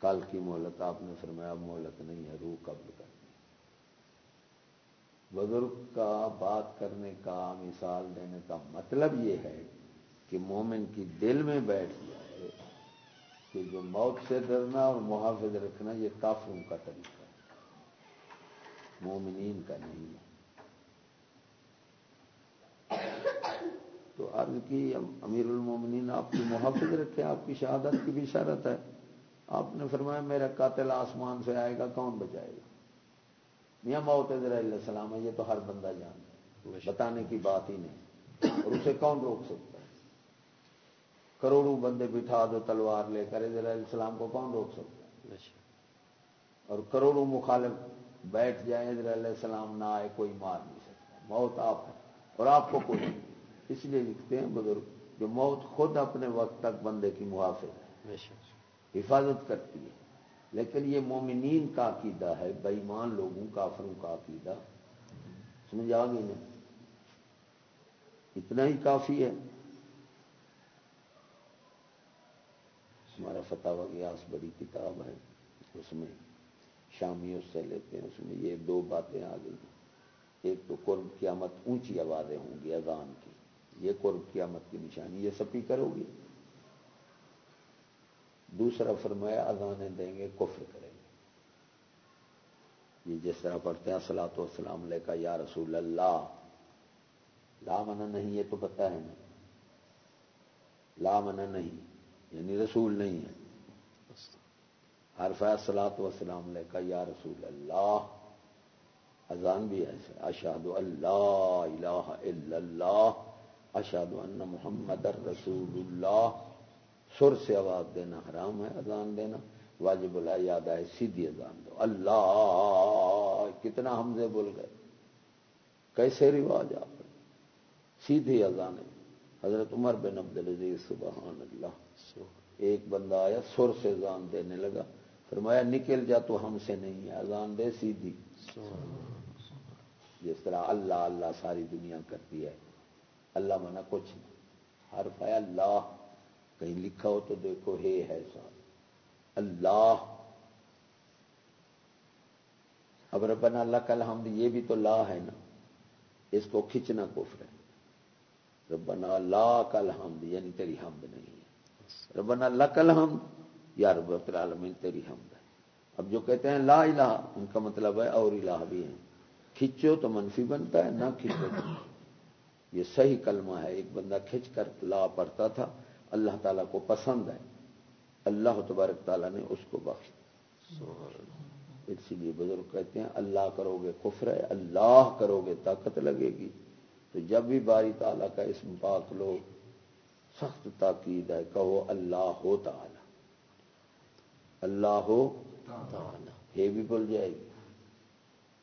کل کی مہلت، آپ نے فرمایا اب مہلت نہیں ہے، روح قبل کر۔ بزرگ کا بات کرنے کا، مثال دینے کا مطلب یہ ہے کہ مومن کی دل میں بیٹھ جائے کہ جو موت سے ڈرنا اور محافظ رکھنا یہ کافروں کا طریقہ ہے۔ مومنین کا نہیں ہے۔ تو عرض کی، امیر المومنین، آپ کی محافظ رکھے آپ کی شہادت کی بھی شرط ہے۔ آپ نے فرمایا، میرا قاتل آسمان سے آئے گا، کون بچائے گا؟ میاں موت علیہ السلام ہے یہ تو ہر بندہ جانتا ہے بتانے کی بات ہی نہیں۔ اور اسے کون روک سکتا ہے؟ کروڑوں بندے بٹھا دو تلوار لے کر علیہ السلام کو کون روک سکتا ہے؟ اور کروڑوں مخالف بیٹھ جائیں علیہ السلام نہ آئے کوئی مار نہیں سکتا۔ موت آپ ہے اور آپ کو کوئی اس لیے لکھتے ہیں بزرگ جو موت خود اپنے وقت تک بندے کی محافظ ہے حفاظت کرتی ہے۔ لیکن یہ مومنین کا عقیدہ ہے بےمان لوگوں، کافروں کا عقیدہ۔ سمجھ آ گئی نا؟ اتنا ہی کافی ہے۔ ہمارا فتح گیاس بڑی کتاب ہے۔ اس میں شامی اس سے لیتے ہیں، اس میں یہ دو باتیں آ گئی۔ ایک تو قرب قیامت اونچی آوازیں ہوں گی، اذان کی۔ یہ قرب قیامت کی نشانی، یہ سب کرو گی دوسرا فرمایا، اذانیں دیں گے، کفر کریں گے۔ یہ جس طرح پڑھتے ہیں سلاۃ والسلام علیہ کا، یا رسول اللہ۔ لا منع نہیں، یہ تو پتہ ہے نا۔ لا منع نہیں یعنی رسول نہیں ہے۔ ہر فیصلات وسلام علیہ کا، یا رسول اللہ۔ اذان بھی ایسے اشاد اللہ الہ الا اللہ اشاد ان محمد رسول اللہ۔ سر سے آواز دینا حرام ہے اذان دینا، واجب اللہ، یاد آئے سیدھی اذان دو۔ اللہ، کتنا حمزے بول گئے۔ کیسے رواج آپ سیدھی اذان حضرت عمر بن عبد العزیز، سبحان اللہ۔ ایک بندہ آیا، سر سے اذان دینے لگا۔ فرمایا، نکل جا تو ہم سے نہیں ہے۔ اذان دے سیدھی۔ جس طرح اللہ اللہ ساری دنیا کرتی ہے۔ اللہ منع کچھ نہیں۔ ہر پایا اللہ۔ کہیں لکھا ہو تو دیکھو، ہے سال اللہ۔ اب ربنا اللہ کل حمد یہ بھی تو لا ہے نا۔ اس کو کھچنا کفر ہے۔ ربنا لا کل حمد یعنی تیری حمد نہیں ہے۔ ربنا اللہ کل حمد یا رب العالمین، تیری حمد ہے۔ اب جو کہتے ہیں لا الہ، ان کا مطلب ہے اور الہ بھی ہے۔ کھچو تو منفی بنتا ہے، نہ کھچو یہ صحیح کلمہ ہے، ایک بندہ کھچ کر لا پڑتا تھا۔ اللہ تعالیٰ کو پسند ہے اللہ تبارک تعالیٰ نے اس کو بخش اسی لیے بزرگ کہتے ہیں اللہ کرو گے کفر ہے اللہ کرو گے طاقت لگے گی۔ تو جب بھی باری تعالیٰ کا اسم پاک لو سخت تاکید ہے کہو اللہ ہو تعالی۔ اللہ ہو یہ بھی بول جائے گی۔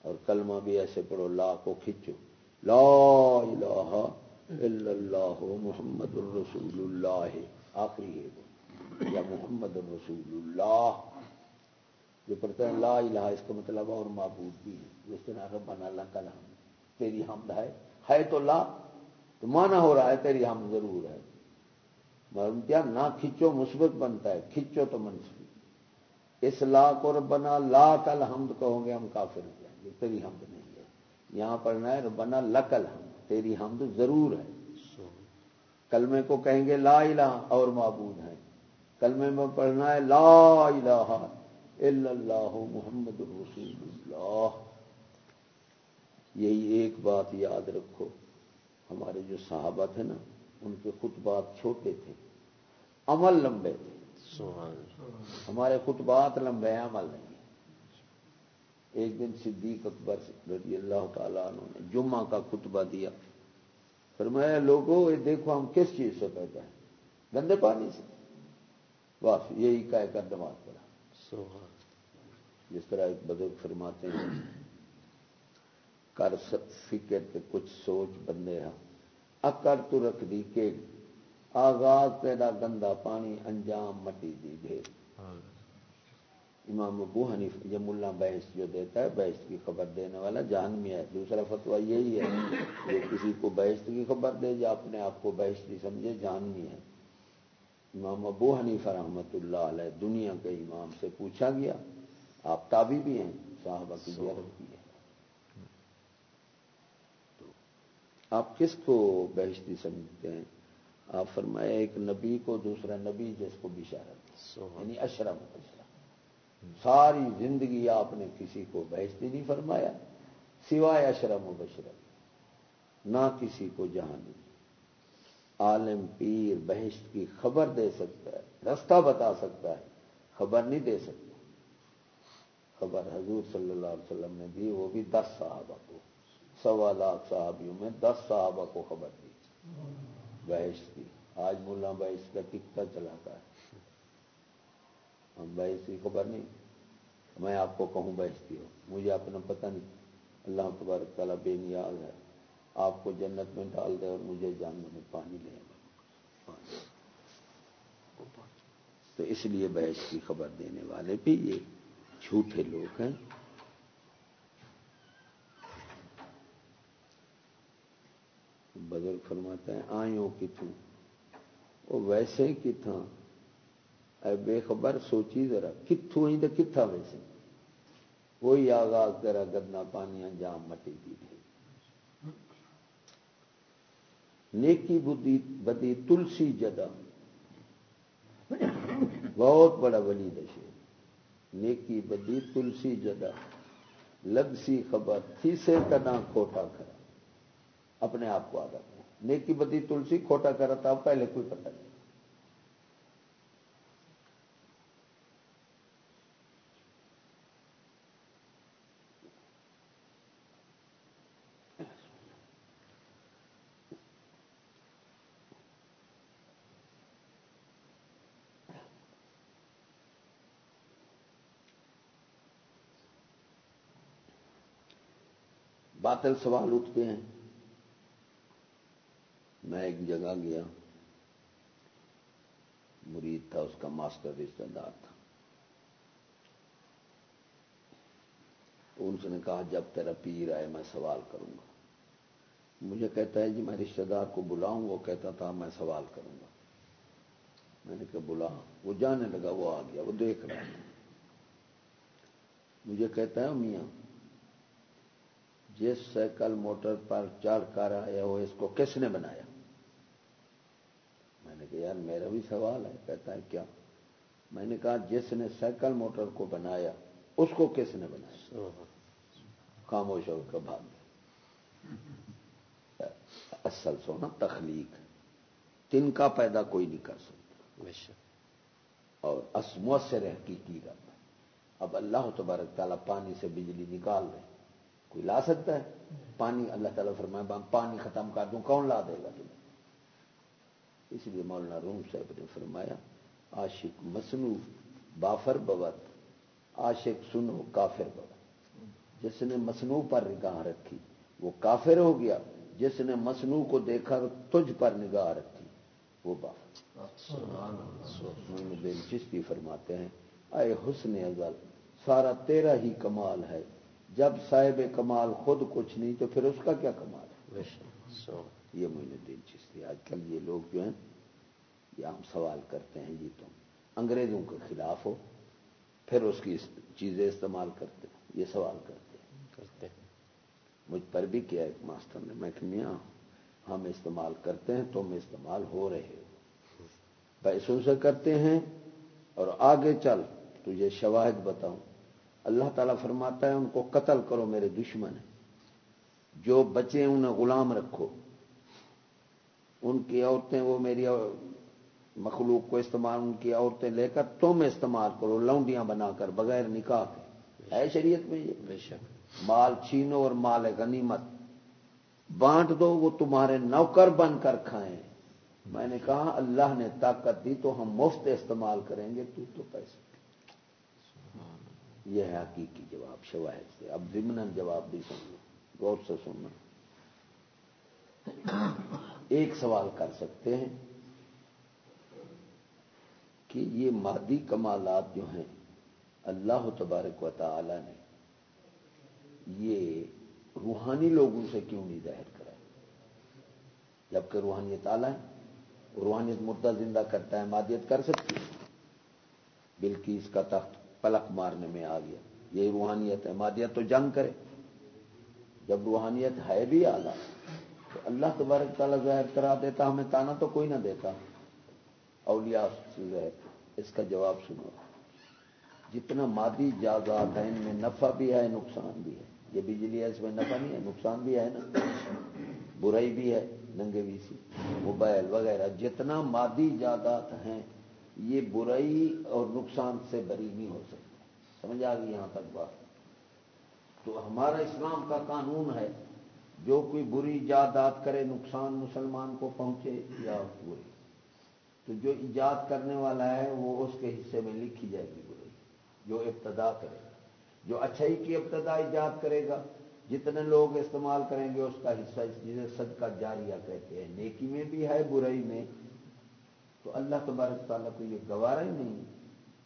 اور کلمہ بھی ایسے پڑھو لا کو کھینچو لا الہ الا اللہ محمد الرسول اللہ آخری ہے یا محمد الرسول اللہ۔ جو پڑھتا ہے لا الہ، اس کا مطلب اور معبود بھی ہے۔ جس طرح ربنا اللہ کا نام تیری حمد ہے۔ ہے تو لا، تو مانا ہو رہا ہے تیری حمد ضرور ہے۔ معلوم کیا نہ کھچو مثبت بنتا ہے کھچو تو منصفی اس لا کو ربنا لا کل حمد کہو گے ہم کافر ہو جائیں گے تیری حمد نہیں ہے۔ یہاں پڑھنا ہے ربنا لکل حمد تیری حمد ضرور ہے۔ کلمے کو کہیں گے لا الہ اور معبود ہے کلمے میں پڑھنا ہے لا الہ الا اللہ محمد رسول اللہ۔ یہی ایک بات یاد رکھو ہمارے جو صحابہ تھے نا ان کے خطبات چھوٹے تھے عمل لمبے تھے۔ ہمارے خطبات لمبے ہیں عمل نہیں ایک دن صدیق اکبر رضی اللہ تعالیٰ عنہ نے جمعہ کا خطبہ دیا۔ فرمایا لوگوں یہ دیکھو ہم کس چیز سے پیدا ہیں۔ گندے پانی سے۔ بس یہی کہہ کر دماغ پڑا جس طرح ایک بزرگ فرماتے ہیں کر فکر کچھ سوچ بندے ہیں اکڑ تو رکھ دی کہ آغاز تیرا گندا پانی انجام مٹی دی ڈھیر امام ابو حنیف یہ ملا بحث جو دیتا ہے بحث کی خبر دینے والا جہنمی ہے۔ دوسرا فتویٰ یہی ہے جو کسی کو بحث کی خبر دے یا اپنے آپ کو بحث سمجھے جہنمی ہے۔ امام ابو حنیف رحمت اللہ علیہ دنیا کے امام سے پوچھا گیا آپ تابی بھی ہیں صاحبہ کی زیارت کی ہے۔ تو آپ کس کو بحثتی سمجھتے ہیں؟ آپ فرمائے ایک نبی کو دوسرا نبی جس کو بشارت۔ یعنی اشرم ساری زندگی آپ نے کسی کو بحثتی نہیں فرمایا، سوائے اشرم و بشرم، نہ کسی کو جہانی۔ عالم پیر بحث کی خبر دے سکتا ہے، رستہ بتا سکتا ہے، خبر نہیں دے سکتا۔ خبر حضور صلی اللہ علیہ وسلم نے دی، وہ بھی دس صحابہ کو۔ سوا لاکھ صحابیوں میں دس صحابہ کو خبر دی۔ بحث کی۔ آج ملا بحث کا کتا چلاتا ہے۔ ہم بحث کی خبر نہیں۔ میں آپ کو کہوں بحثتی ہو مجھے اپنا پتہ نہیں۔ اللہ تبارک تعالیٰ بے نیاز ہے۔ آپ کو جنت میں ڈال دے اور مجھے جاننے میں پانی لے تو اس لیے بحث کی خبر دینے والے بھی یہ جھوٹے لوگ ہیں۔ بدل فرماتا ہے، آئیوں کی تھوں۔ وہ ویسے کی تھا اے بے خبر، سوچی ذرا کتوں ہی تو کتھا ویسے وہی آغاز تیرا گدنا پانی انجام مٹی دی تھی۔ نیکی بدی بدی تلسی جدا۔ بہت بڑا ولی دشے نیکی بدی تلسی جدا۔ لگ سی خبر تھی سے کنا کھوٹا کرا۔ اپنے آپ کو آگا نیکی بدی تلسی کھوٹا کرا تھا پہلے کوئی پتہ نہیں۔ باطل سوال اٹھتے ہیں۔ میں ایک جگہ گیا۔ مرید تھا، اس کا ماسٹر رشتہ دار تھا۔ ان سے نے کہا، جب تیرا پیر آئے میں سوال کروں گا۔ مجھے کہتا ہے جی میں رشتہ دار کو بلاؤں، وہ کہتا تھا، میں سوال کروں گا۔ میں نے کہا، بلا۔ وہ جانے لگا، وہ آ گیا، وہ دیکھ رہا ہے مجھے کہتا ہے میاں جس سائیکل موٹر پر چڑھ کر آیا وہ اس کو کس نے بنایا؟ میں نے کہا یار میرا بھی سوال ہے. کہتا ہے کیا؟ میں نے کہا جس نے سائیکل موٹر کو بنایا اس کو کس نے بنایا؟ خاموش ہو کا بھاگ اصل سونا تخلیق۔ تن کا پیدا کوئی نہیں کر سکتا۔ اور مؤثر حقیقی رب اب اللہ تبارک تعالیٰ پانی سے بجلی نکال رہے کوئی لا سکتا ہے؟ پانی، اللہ تعالیٰ فرمائے پانی ختم کر دوں، کون لا دے گا تمہیں؟ اس لیے مولانا روم صاحب نے فرمایا، عاشق مسنو بافر بوت، عاشق سنو کافر بوت۔ جس نے مسنو پر نگاہ رکھی، وہ کافر ہو گیا۔ جس نے مسنو کو دیکھا تجھ پر نگاہ رکھی۔ وہ بافر۔ دلچسپی فرماتے ہیں، اے حسن ازل، سارا تیرا ہی کمال ہے۔ جب صاحب کمال خود کچھ نہیں تو پھر اس کا کیا کمال ہے؟ یہ مجھے دلچسپی آج کل یہ لوگ جو ہیں یہ ہم سوال کرتے ہیں جی تم انگریزوں کے خلاف ہو پھر اس کی چیزیں استعمال کرتے یہ سوال کرتے کرتے مجھ پر بھی کیا ایک ماسٹر نے میں کہ میاں ہم استعمال کرتے ہیں تم استعمال ہو رہے ہو۔ پیسوں سے کرتے ہیں اور آگے چل تجھے شواہد بتاؤں۔ اللہ تعالیٰ فرماتا ہے ان کو قتل کرو میرے دشمن۔ جو بچے انہیں غلام رکھو۔ ان کی عورتیں وہ میری مخلوق کو استعمال ان کی عورتیں لے کر تم استعمال کرو لونڈیاں بنا کر بغیر نکاح کے۔ ہے شریعت میں یہ؟ بے شک۔ مال چھینو اور مال غنیمت۔ بانٹ دو وہ تمہارے نوکر بن کر کھائیں۔ میں نے کہا اللہ نے طاقت دی تو ہم مفت استعمال کریں گے تو تو پیسے۔ یہ ہے حقیقی جواب، شواہد سے۔ اب ضمن جواب بھی سن لو، غور سے سننا ایک سوال کر سکتے ہیں کہ یہ مادی کمالات جو ہیں، اللہ تبارک و تعالی نے یہ روحانی لوگوں سے کیوں نہیں ظاہر کرائے؟ جبکہ روحانیت اعلیٰ ہے، روحانیت مردہ زندہ کرتا ہے، مادیت کر سکتی ہے۔ بلکہ اس کا تخت پلک مارنے میں آ گیا۔ یہی روحانیت ہے۔ مادیت تو جنگ کرے۔ جب روحانیت ہے بھی اعلیٰ، تو اللہ تبارک تعالیٰ ظاہر کرا دیتا، ہمیں تانا تو کوئی نہ دیتا۔ اولیاء سے ظاہر۔ اس کا جواب سنو۔ جتنا مادی جائیداد ہے ان میں نفع بھی ہے، نقصان بھی ہے۔ یہ بجلی ہے، اس میں نفع نہیں ہے، نقصان بھی ہے نا۔ برائی بھی ہے، ننگے بھی سی۔ موبائل وغیرہ، جتنا مادی جائیداد ہیں یہ برائی اور نقصان سے بری نہیں ہو سکتے سمجھ آ گئی یہاں تک بات؟ تو ہمارا اسلام کا قانون ہے، جو کوئی بری جائیداد کرے، نقصان مسلمان کو پہنچے یا بری۔ تو جو ایجاد کرنے والا ہے، وہ اس کے حصے میں لکھی جائے گی برائی۔ جو ابتدا کرے گا۔ جو اچھائی کی ابتدا ایجاد کرے گا، جتنے لوگ استعمال کریں گے، اس کا حصہ جسے صدقہ جاریہ کہتے ہیں۔ نیکی میں بھی ہے، برائی میں تو اللہ تبارک تعالیٰ کو یہ گوارا ہی نہیں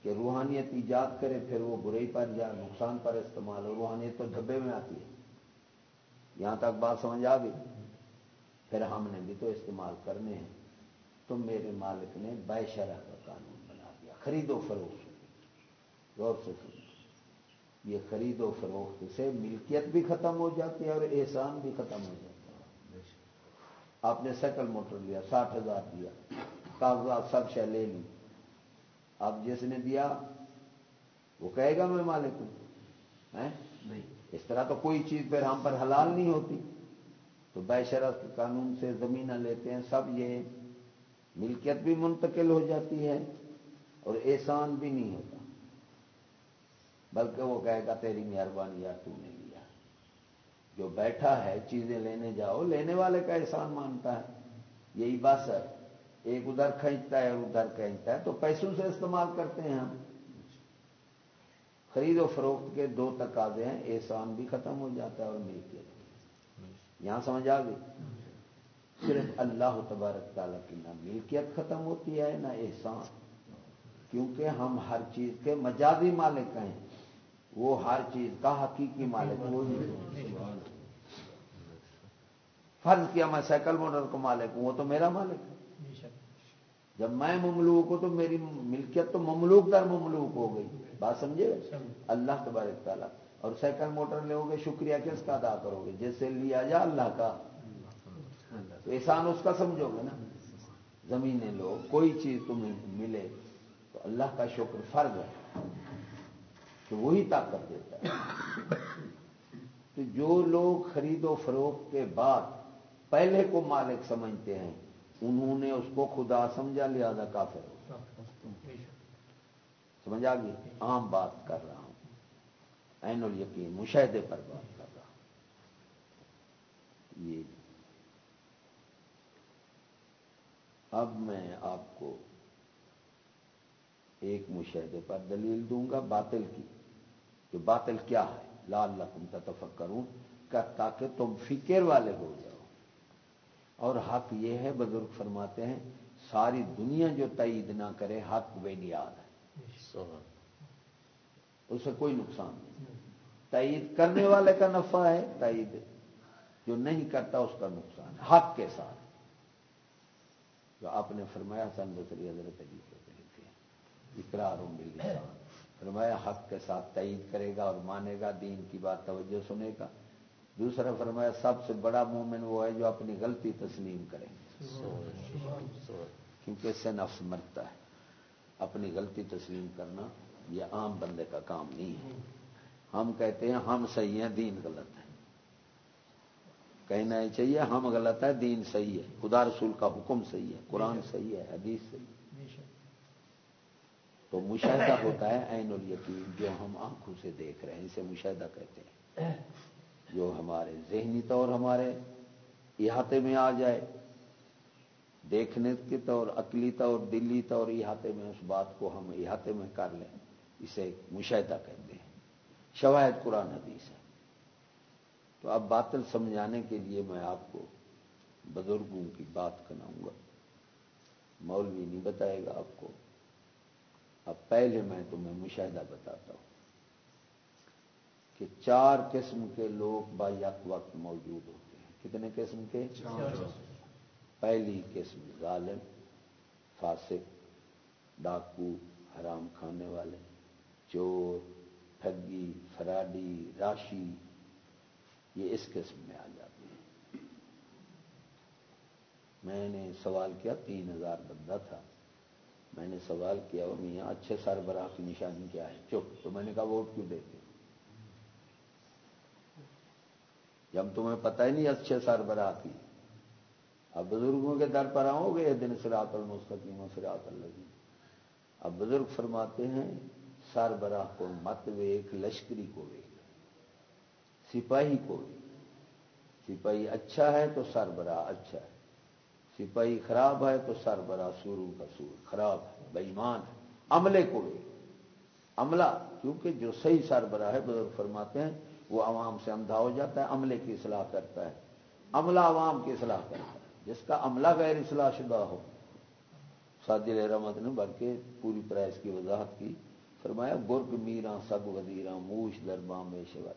کہ روحانیت ایجاد کرے، پھر وہ برائی پر یا نقصان پر استعمال ہو، روحانیت تو ڈھبے میں آتی ہے۔ یہاں تک بات سمجھ آ گئی؟ پھر ہم نے بھی تو استعمال کرنے ہیں۔ تو میرے مالک نے بے شرح کا قانون بنا دیا۔ خرید و فروخت۔ غور سے سن یہ خرید و فروخت سے ملکیت بھی ختم ہو جاتی ہے اور احسان بھی ختم ہو جاتا ہے۔ آپ نے سیکل موٹر لیا، ساٹھ ہزار دیا۔ کاغذات سب شہ لے لی۔ اب جس نے دیا وہ کہے گا میں مالک ہوں اس طرح تو کوئی چیز پھر ہم پر حلال نہیں ہوتی۔ تو بے شرط قانون سے زمینہ لیتے ہیں سب یہ ملکیت بھی منتقل ہو جاتی ہے اور احسان بھی نہیں ہوتا۔ بلکہ وہ کہے گا تیری مہربانی یار تو نے لیا۔ جو بیٹھا ہے چیزیں لینے جاؤ لینے والے کا احسان مانتا ہے۔ یہی بس ہے ایک ادھر کھینچتا ہے اور ادھر کھینچتا ہے، تو پیسوں سے استعمال کرتے ہیں ہم۔ خرید و فروخت کے دو تقاضے ہیں، احسان بھی ختم ہو جاتا ہے اور ملکیت یہاں سمجھ آ گئی؟ صرف اللہ تبارک تعالیٰ کی نہ ملکیت ختم ہوتی ہے، نہ احسان۔ کیونکہ ہم ہر چیز کے مجازی مالک ہیں، وہ ہر چیز کا حقیقی مالک وہ فرض کیا میں سائیکل موٹر کو مالک ہوں، وہ تو میرا مالک ہے۔ جب میں مملوک ہوں تو میری ملکیت تو مملوک در مملوک ہو گئی۔ بات سمجھے؟ اللہ تبارک تعالیٰ۔ اور سائیکل موٹر لے گے شکریہ کس کا ادا کرو گے؟ جیسے لیا جا اللہ کا۔ تو احسان اس کا سمجھو گے نا۔ زمینیں لو، کوئی چیز تمہیں ملے تو اللہ کا شکر فرض ہے کہ وہی طاقت دیتا ہے۔ تو جو لوگ خرید و فروخت کے بعد پہلے کو مالک سمجھتے ہیں انہوں نے اس کو خدا سمجھا، لہذا کافر ہو۔ سمجھ آ گئی؟ عام بات کر رہا ہوں۔ این ال یقین مشاہدے پر بات کر رہا ہوں۔ یہ اب میں آپ کو ایک مشاہدے پر دلیل دوں گا باطل کی، کہ باطل کیا ہے؟ لال لکم تفک کروں تاکہ تم فکر والے ہو جاؤ۔ اور حق یہ ہے بزرگ فرماتے ہیں ساری دنیا جو تائید نہ کرے حق بے نیاد ہے۔ اس سے کوئی نقصان نہیں۔ تائید کرنے والے کا نفع ہے تائید جو نہیں کرتا اس کا نقصان ہے۔ حق کے ساتھ۔ جو آپ نے فرمایا سن بسری حضرت علی سے اقرار مل فرمایا حق کے ساتھ تعید کرے گا اور مانے گا دین کی بات توجہ سنے گا۔ دوسرا فرمایا، سب سے بڑا مومن وہ ہے جو اپنی غلطی تسلیم کرے۔ کیونکہ اس سے نفس مرتا ہے۔ اپنی غلطی تسلیم کرنا یہ عام بندے کا کام نہیں ہے۔ ہم کہتے ہیں، ہم صحیح ہیں، دین غلط ہے۔ کہنا ہی چاہیے، ہم غلط ہے دین صحیح ہے۔ خدا رسول کا حکم صحیح ہے، قرآن صحیح ہے، حدیث صحیح ہے۔ تو مشاہدہ ہوتا ہے، عین الیقین، جو ہم آنکھوں سے دیکھ رہے ہیں، اسے مشاہدہ کہتے ہیں۔ جو ہمارے ذہنی طور ہمارے احاطے میں آ جائے، دیکھنے کے طور، عقلی طور، دلی طور احاطے میں اس بات کو ہم احاطے میں کر لیں، اسے مشاہدہ کہتے ہیں۔ شواہد قرآن حدیث ہے۔ تو اب باطل سمجھانے کے لیے میں آپ کو بزرگوں کی بات کناؤں گا۔ مولوی نہیں بتائے گا آپ کو۔ اب پہلے میں تمہیں مشاہدہ بتاتا ہوں۔ کہ چار قسم کے لوگ با یک وقت موجود ہوتے ہیں۔ کتنے قسم کے؟ پہلی قسم ظالم فاسق ڈاکو حرام کھانے والے چور ٹھگی فراڈی راشی یہ اس قسم میں آ جاتے ہیں۔ میں نے سوال کیا تین ہزار بندہ تھا۔ میں نے سوال کیا وہ میاں اچھے سربراہ کی نشانی کیا ہے؟ چپ۔ تو میں نے کہا ووٹ کیوں دیتے؟ جب تمہیں پتہ ہی نہیں اچھے سربراہ کی۔ اب بزرگوں کے در پر آؤ گے دن سراط المستقیم سراط اللہ اب بزرگ فرماتے ہیں سربراہ کو مت ویک، لشکری کو ویک۔ سپاہی کو ویک۔ سپاہی اچھا ہے تو سربراہ اچھا ہے۔ سپاہی خراب ہے تو سربراہ سوروں کا سور۔ خراب ہے بےمان ہے۔ عملے کو ویک۔ عملہ، کیونکہ جو صحیح سربراہ ہے، بزرگ فرماتے ہیں وہ عوام سے اندھا ہو جاتا ہے، عملے کی اصلاح کرتا ہے۔ عملہ عوام کی اصلاح کرتا ہے۔ جس کا عملہ غیر اصلاح شدہ ہو۔ سادل رحمت نے بلکہ پوری پرائز کی، وضاحت کی۔ فرمایا، گرگ میرا سب وزیرا موش، درباں میں شور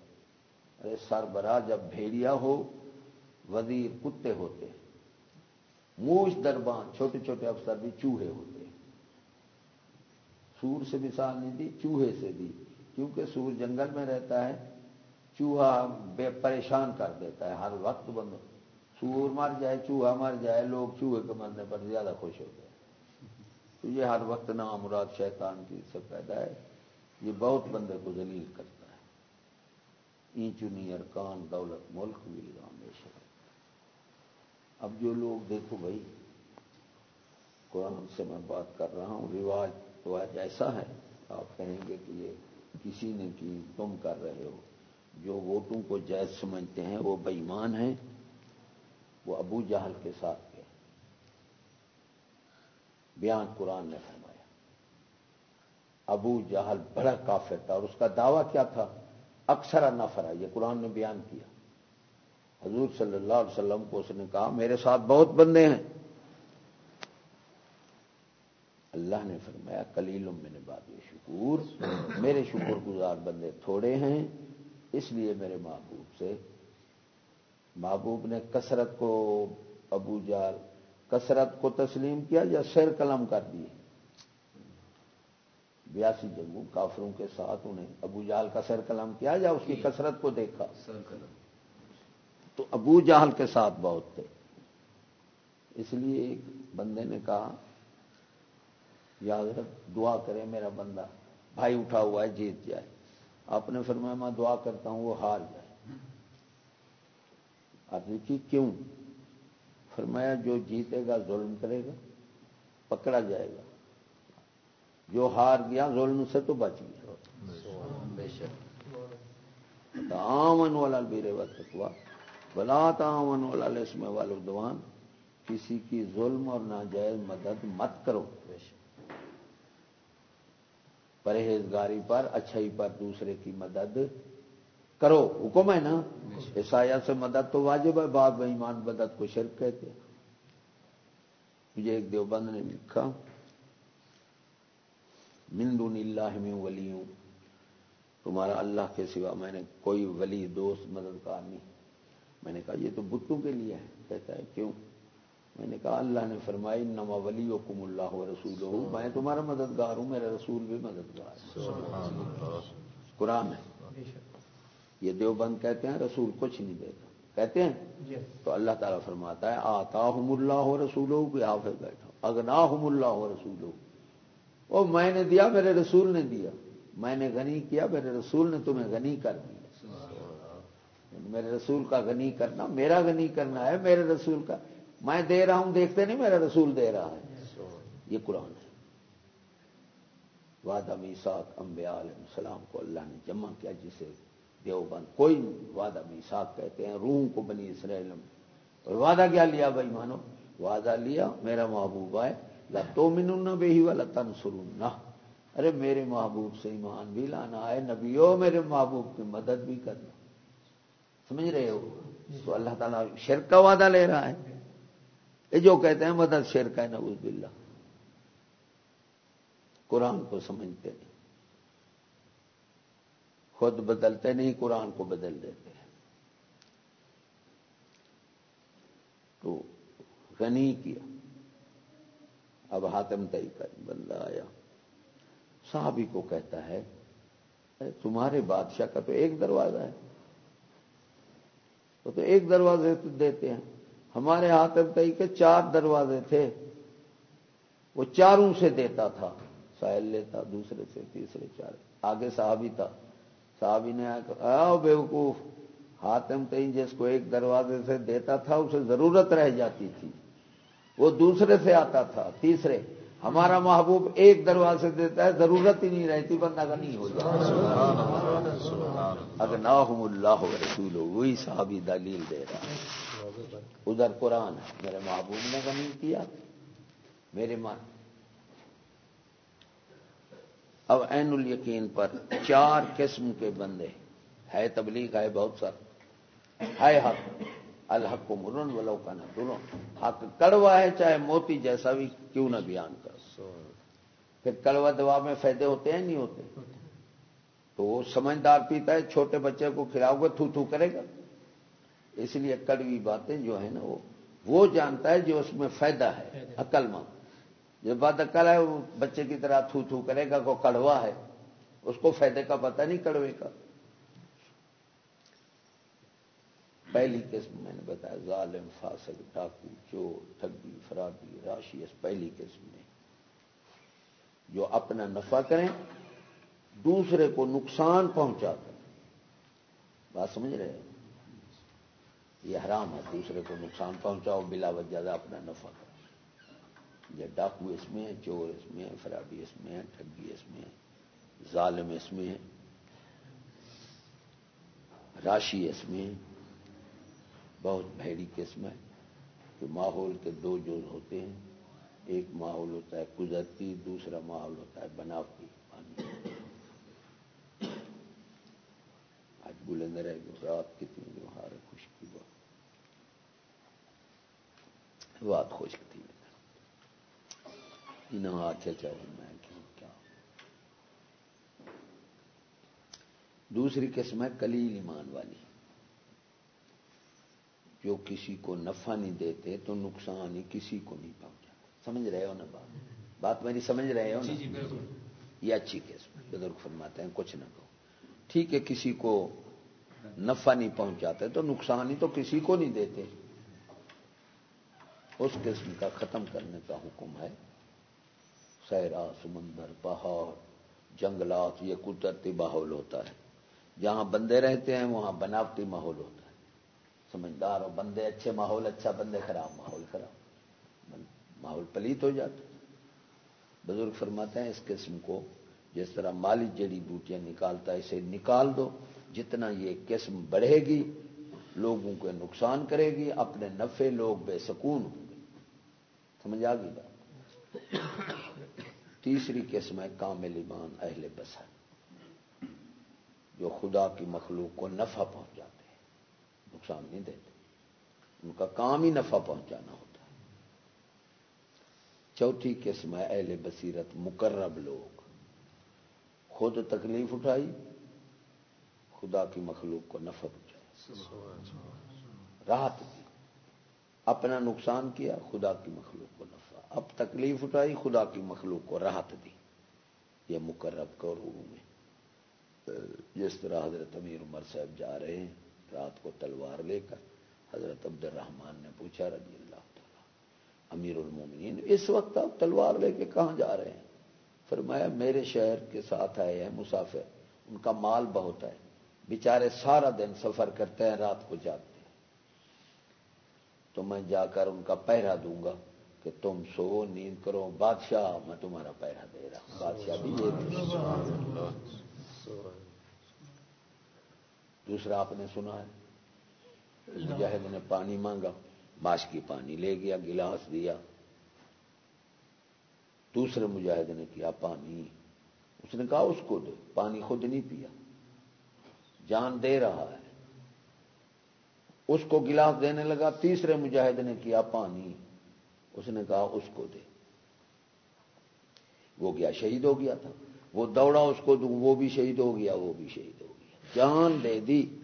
ارے، سربراہ جب بھیڑیا ہو، وزیر کتے ہوتے موش دربان چھوٹے چھوٹے افسر بھی چوہے ہوتے سور سے مثال نہیں دی، چوہے سے دی۔ کیونکہ سور جنگل میں رہتا ہے چوہا بے پریشان کر دیتا ہے، ہر وقت بند سور مر جائے، چوہا مر جائے، لوگ چوہے کے مرنے پر زیادہ خوش ہوتے ہیں تو یہ ہر وقت نام مراد شیطان کی سے پیدا ہے۔ یہ بہت بندے کو ذلیل کرتا ہے۔ اینچنی ارکان دولت، ملک بھی ہمیشہ اب جو لوگ دیکھو بھائی، قرآن سے میں بات کر رہا ہوں، رواج تو آج ایسا ہے، آپ کہیں گے کہ یہ کسی نے کی، تم کر رہے ہو۔ جو ووٹوں کو جائز سمجھتے ہیں، وہ بےمان ہیں، وہ ابو جہل کے ساتھ گئے۔ بیان قرآن نے فرمایا، ابو جہل بڑا کافر تھا اور اس کا دعویٰ کیا تھا؟ اکثر نفرا یہ قرآن نے بیان کیا۔ حضور صلی اللہ علیہ وسلم کو اس نے کہا، میرے ساتھ بہت بندے ہیں۔ اللہ نے فرمایا کلیلم میں نے بات شکور، میرے شکر گزار بندے تھوڑے ہیں اس لیے میرے محبوب سے محبوب نے کثرت کو ابو جال کثرت کو تسلیم کیا یا سیر قلم کر دیے؟ بیاسی جنگوں کافروں کے ساتھ انہیں ابو جال کا سیر قلم کیا یا اس کی کثرت کو دیکھا؟ سر قلم۔ تو ابو جہل کے ساتھ بہت تھے۔ اس لیے ایک بندے نے کہا یا حضرت دعا کرے میرا بندہ بھائی اٹھا ہوا ہے جیت جائے۔ آپ نے فرمایا میں دعا کرتا ہوں، وہ ہار جائے آپ دیکھیے کیوں؟ فرمایا جو جیتے گا ظلم کرے گا، پکڑا جائے گا۔ جو ہار گیا، ظلم سے تو بچ گیا۔ بے شک۔ آمن والا بیرے وقت ہوا بلا تعاون والا لسم والدوان کسی کی ظلم اور ناجائز مدد مت کرو۔ بے شک پرہیزگاری پر، اچھائی پر دوسرے کی مدد کرو۔ حکم ہے نا؟ عیسایا سے مدد تو واجب ہے، بعد میں ایمان مدد کو شرک کہتے ہیں۔ مجھے ایک دیوبند نے لکھا مندون اللہ میں ولی ہوں تمہارا اللہ کے سوا میں نے کوئی ولی، دوست، مددگار نہیں۔ میں نے کہا، یہ تو بتوں کے لیے ہے۔ کہتا ہے، کیوں؟ میں نے کہا اللہ نے فرمائی نما ولی کم اللہ رسول ہوں میں تمہارا مددگار ہوں میرا رسول بھی مددگار قرآن ہے۔ یہ دیوبند کہتے ہیں رسول کچھ نہیں دیتا۔ کہتے ہیں؟ جی۔ تو اللہ تعالیٰ فرماتا ہے آتا ہم اللہ ہو رسول ہو کہ آپ بیٹھا۔ اگنا ہم اللہ ہو رسول ہو وہ میں نے دیا میرے رسول نے دیا۔ میں نے غنی کیا میرے رسول نے تمہیں غنی کر دیا۔ میرے رسول کا غنی کرنا میرا غنی کرنا ہے میرے رسول کا۔ میں دے رہا ہوں، دیکھتے نہیں، میرا رسول دے رہا ہے۔ یہ قرآن ہے۔ وعدہ میساک امبیا علیہ السلام کو اللہ نے جمع کیا، جسے دیوبند، کوئی وعدہ میساک کہتے ہیں روح کو بنی اسرائیل اور وعدہ کیا لیا بھائی؟ مانو، وعدہ لیا، میرا محبوب آئے۔ لتو من بے ہی والا تن ارے، میرے محبوب سے ایمان بھی لانا ہے۔ نبیو، میرے محبوب کی مدد بھی کرنا۔ سمجھ رہے ہو؟ تو اللہ تعالیٰ شرک کا وعدہ لے رہا ہے۔ یہ جو کہتے ہیں مدد شیر کا نوز باللہ قرآن کو سمجھتے نہیں۔ خود بدلتے نہیں، قرآن کو بدل دیتے ہیں۔ تو غنی کیا۔ اب ہاتم تئی کر بندہ آیا۔ صحابی کو کہتا ہے تمہارے بادشاہ کا تو ایک دروازہ ہے۔ وہ تو ایک دروازے دیتے ہیں۔ ہمارے ہاتم تئی کے چار دروازے تھے۔ وہ چاروں سے دیتا تھا، ساحل لیتا، دوسرے سے، تیسرے چار آگے صحابی تھا۔ صحابی نے آ بیوقوف ہاتم تئی جس کو ایک دروازے سے دیتا تھا، اسے ضرورت رہ جاتی تھی۔ وہ دوسرے سے آتا تھا، تیسرے۔ ہمارا محبوب ایک دروازے دیتا ہے، ضرورت ہی نہیں رہتی، بندہ کا نہیں ہو جاتا اگر نہ اللہ رسول وہی صحابی دلیل دے رہا ادھر قرآن ہے، میرے محبوب نے غنی کیا۔ میرے مان اب عین الیقین پر چار قسم کے بندے ہے تبلیغ، ہے بہت سارا ہے حق۔ الحق کو مرن ولو کا نہ دونوں حق کڑوا ہے چاہے موتی جیسا بھی کیوں نہ بیان کر پھر کڑوا دوا میں فائدے ہوتے ہیں، نہیں ہوتے؟ تو وہ سمجھدار پیتا ہے، چھوٹے بچے کو کھلاؤ گے، تھو تھو کرے گا۔ اس لیے کڑوی باتیں جو ہے نا، وہ وہ جانتا ہے جو اس میں فائدہ ہے، عقل ماں جو بات عقل ہے، وہ بچے کی طرح تھو تھو کرے گا، کو کڑوا ہے، اس کو فائدے کا پتہ نہیں کڑوے کا۔ پہلی قسم میں نے بتایا، ظالم، فاسق، ڈاکو، چور ٹھگی فرادی راشی، اس پہلی قسم میں جو اپنا نفع کریں، دوسرے کو نقصان پہنچا کر بات سمجھ رہے ہیں؟ یہ حرام ہے، دوسرے کو نقصان پہنچاؤ، بلا وجہ اپنا نفع کرو۔ یہ ڈاکو اس میں ہے، چور اس میں ہے فرادی اس میں ہے ٹھگی اس میں ہے، ظالم اس میں ہے، راشی اس میں ہے۔ بہت بھیڑی قسم ہے کہ ماحول کے دو جو ہوتے ہیں۔ ایک ماحول ہوتا ہے قدرتی، دوسرا ماحول ہوتا ہے بناوٹی۔ پانی آج بلند رہے گی رات کتنی جو ہار خوش کی بات۔ بات خوش تھی۔ انہوں آخیا چاہے میں کیوں کیا دوسری قسم ہے کلیل ایمان والی۔ جو کسی کو نفع نہیں دیتے تو نقصان ہی کسی کو نہیں پہنچا۔ سمجھ رہے ہو نا بات؟ بات میری سمجھ رہے ہو نا؟ جی، جی، یہ اچھی قسم بزرگ فرماتے ہیں کچھ نہ کہو۔ ٹھیک ہے کسی کو نفع نہیں پہنچاتے تو نقصان ہی تو کسی کو نہیں دیتے۔ اس قسم کا ختم کرنے کا حکم ہے۔ سہرا سمندر پہاڑ جنگلات یہ قدرتی ماحول ہوتا ہے۔ جہاں بندے رہتے ہیں وہاں بناوٹی ماحول ہوتا ہے۔ سمجھدار ہو، بندے اچھے ماحول اچھا بندے خراب، ماحول خراب۔ ماحول پلیت ہو جاتا بزرگ فرماتے ہیں، اس قسم کو جس طرح مالی جڑی بوٹیاں نکالتا ہے، اسے نکال دو۔ جتنا یہ قسم بڑھے گی، لوگوں کو نقصان کرے گی، اپنے نفے لوگ بے سکون ہوں گے۔ سمجھ آ گئی بات؟ تیسری قسم ہے، کامل ایمان، اہل بسر جو خدا کی مخلوق کو نفع پہنچاتا نقصان نہیں دیتے۔ ان کا کام ہی نفع پہنچانا ہوتا ہے۔ چوتھی قسم ہے اہل بصیرت، مقرب لوگ۔ خود تکلیف اٹھائی، خدا کی مخلوق کو نفع پہنچایا۔ راحت دی۔ اپنا نقصان کیا، خدا کی مخلوق کو نفع۔ اب تکلیف اٹھائی، خدا کی مخلوق کو راحت دی۔ یہ مقرب کرو میں جس طرح حضرت امیر عمر صاحب جا رہے ہیں۔ رات کو تلوار لے کر حضرت عبد الرحمان نے پوچھا رضی اللہ تعالیٰ، امیر المومنین، اس وقت آپ تلوار لے کے کہاں جا رہے ہیں؟ فرمایا، میرے شہر کے ساتھ آئے ہیں مسافر، ان کا مال بہت ہے، بیچارے سارا دن سفر کرتے ہیں، رات کو جاتے ہیں۔ تو میں جا کر ان کا پہرا دوں گا کہ تم سو، نیند کرو، بادشاہ، میں تمہارا پہرا دے رہا ہوں۔ بادشاہ بھی یہ دوسرا آپ نے سنا ہے۔ مجاہد نے پانی مانگا باش کی پانی لے گیا، گلاس دیا۔ دوسرے مجاہد نے کیا، پانی۔ اس نے کہا، اس کو دو پانی خود نہیں پیا۔ جان دے رہا ہے۔ اس کو گلاس دینے لگا، تیسرے مجاہد نے کیا، پانی۔ اس نے کہا، اس کو دے۔ وہ گیا، شہید ہو گیا تھا۔ وہ دوڑا، اس کو دوں۔ وہ بھی شہید ہو گیا، وہ بھی شہید۔ جان دے دی۔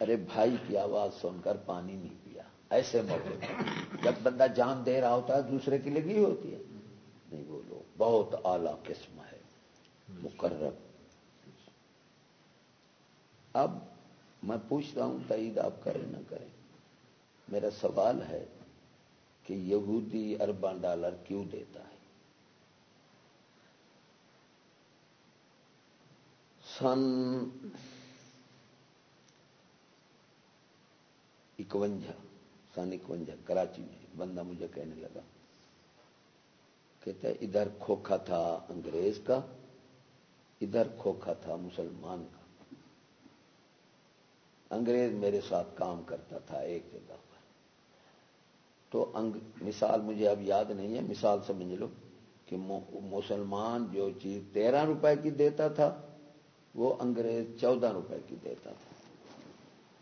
ارے بھائی کی آواز سن کر پانی نہیں پیا۔ ایسے موقع پر۔ جب بندہ جان دے رہا ہوتا ہے، دوسرے کی لگی ہوتی ہے۔ نہیں وہ لوگ بہت اعلی قسم ہے۔ مقرر اب میں پوچھتا ہوں تعید آپ کریں نہ کریں۔ میرا سوال ہے کہ یہودی ارباں ڈالر کیوں دیتا ہے؟ سن اکوجا سن اکوجا کراچی میں بندہ مجھے کہنے لگا، کہتا ہے، ادھر کھوکھا تھا انگریز کا، ادھر کھوکھا تھا مسلمان کا۔ انگریز میرے ساتھ کام کرتا تھا ایک جگہ پر۔ تو انگ، مثال مجھے اب یاد نہیں ہے، مثال سمجھ لو کہ مسلمان جو چیز تیرہ روپے کی دیتا تھا، وہ انگریز چودہ روپے کی دیتا تھا۔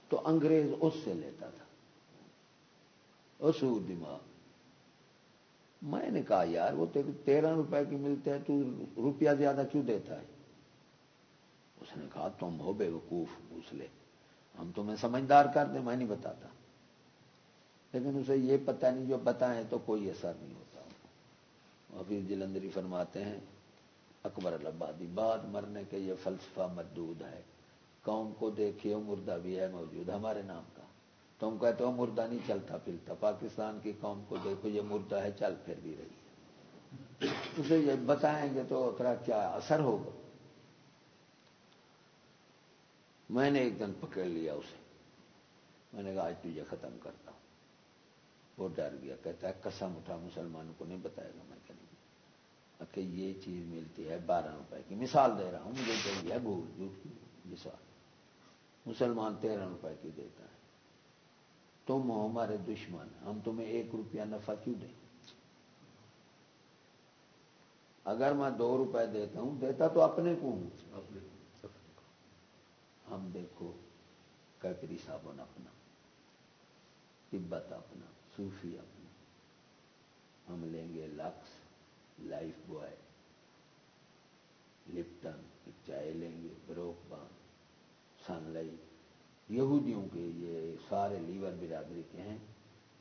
تو انگریز اس سے لیتا تھا۔ اصول دماغ۔ میں نے کہا، یار، وہ تیرہ روپے کی ملتے ہیں، تو روپیہ زیادہ کیوں دیتا ہے؟ اس نے کہا، تم ہو بے وقوف، پوچھ لے۔ ہم تمہیں سمجھدار کر دیں، میں نہیں بتاتا۔ لیکن اسے یہ پتہ نہیں، جو بتائیں تو کوئی اثر نہیں ہوتا۔ ابھی جلندری فرماتے ہیں، اکبر البادی بعد مرنے کے یہ فلسفہ مردود ہے۔ قوم کو دیکھیے، مردہ بھی ہے موجود، ہمارے نام کا۔ تم کہتے ہو مردہ نہیں چلتا پھرتا پاکستان کی قوم کو دیکھو، یہ مردہ ہے، چل پھر بھی رہی ہے۔ اسے یہ بتائیں گے تو تھوڑا کیا اثر ہوگا؟ میں نے ایک دن پکڑ لیا اسے۔ میں نے کہا، آج تجھے ختم کرتا ہوں۔ وہ ڈر گیا، کہتا ہے، قسم اٹھا، مسلمانوں کو نہیں بتائے گا میں کہ کہ یہ چیز ملتی ہے، بارہ روپے کی۔ مثال دے رہا ہوں، مجھے چاہیے گول، جھوٹ کی مثال۔ مسلمان تیرہ روپے کی دیتا ہے۔ تم ہو ہمارے دشمن ہم تمہیں ایک روپیہ نفع کیوں دیں؟ اگر میں دو روپے دیتا ہوں دیتا تو اپنے کو ہوں۔ ہم دیکھو کیپری صابن اپنا تبت اپنا صوفی اپنا۔ ہم لیں گے لکس لائف بوائے۔ لپٹن چائے لیں گے بروک بان سن لائٹ یہودیوں کے یہ سارے لیور برادری کے ہیں،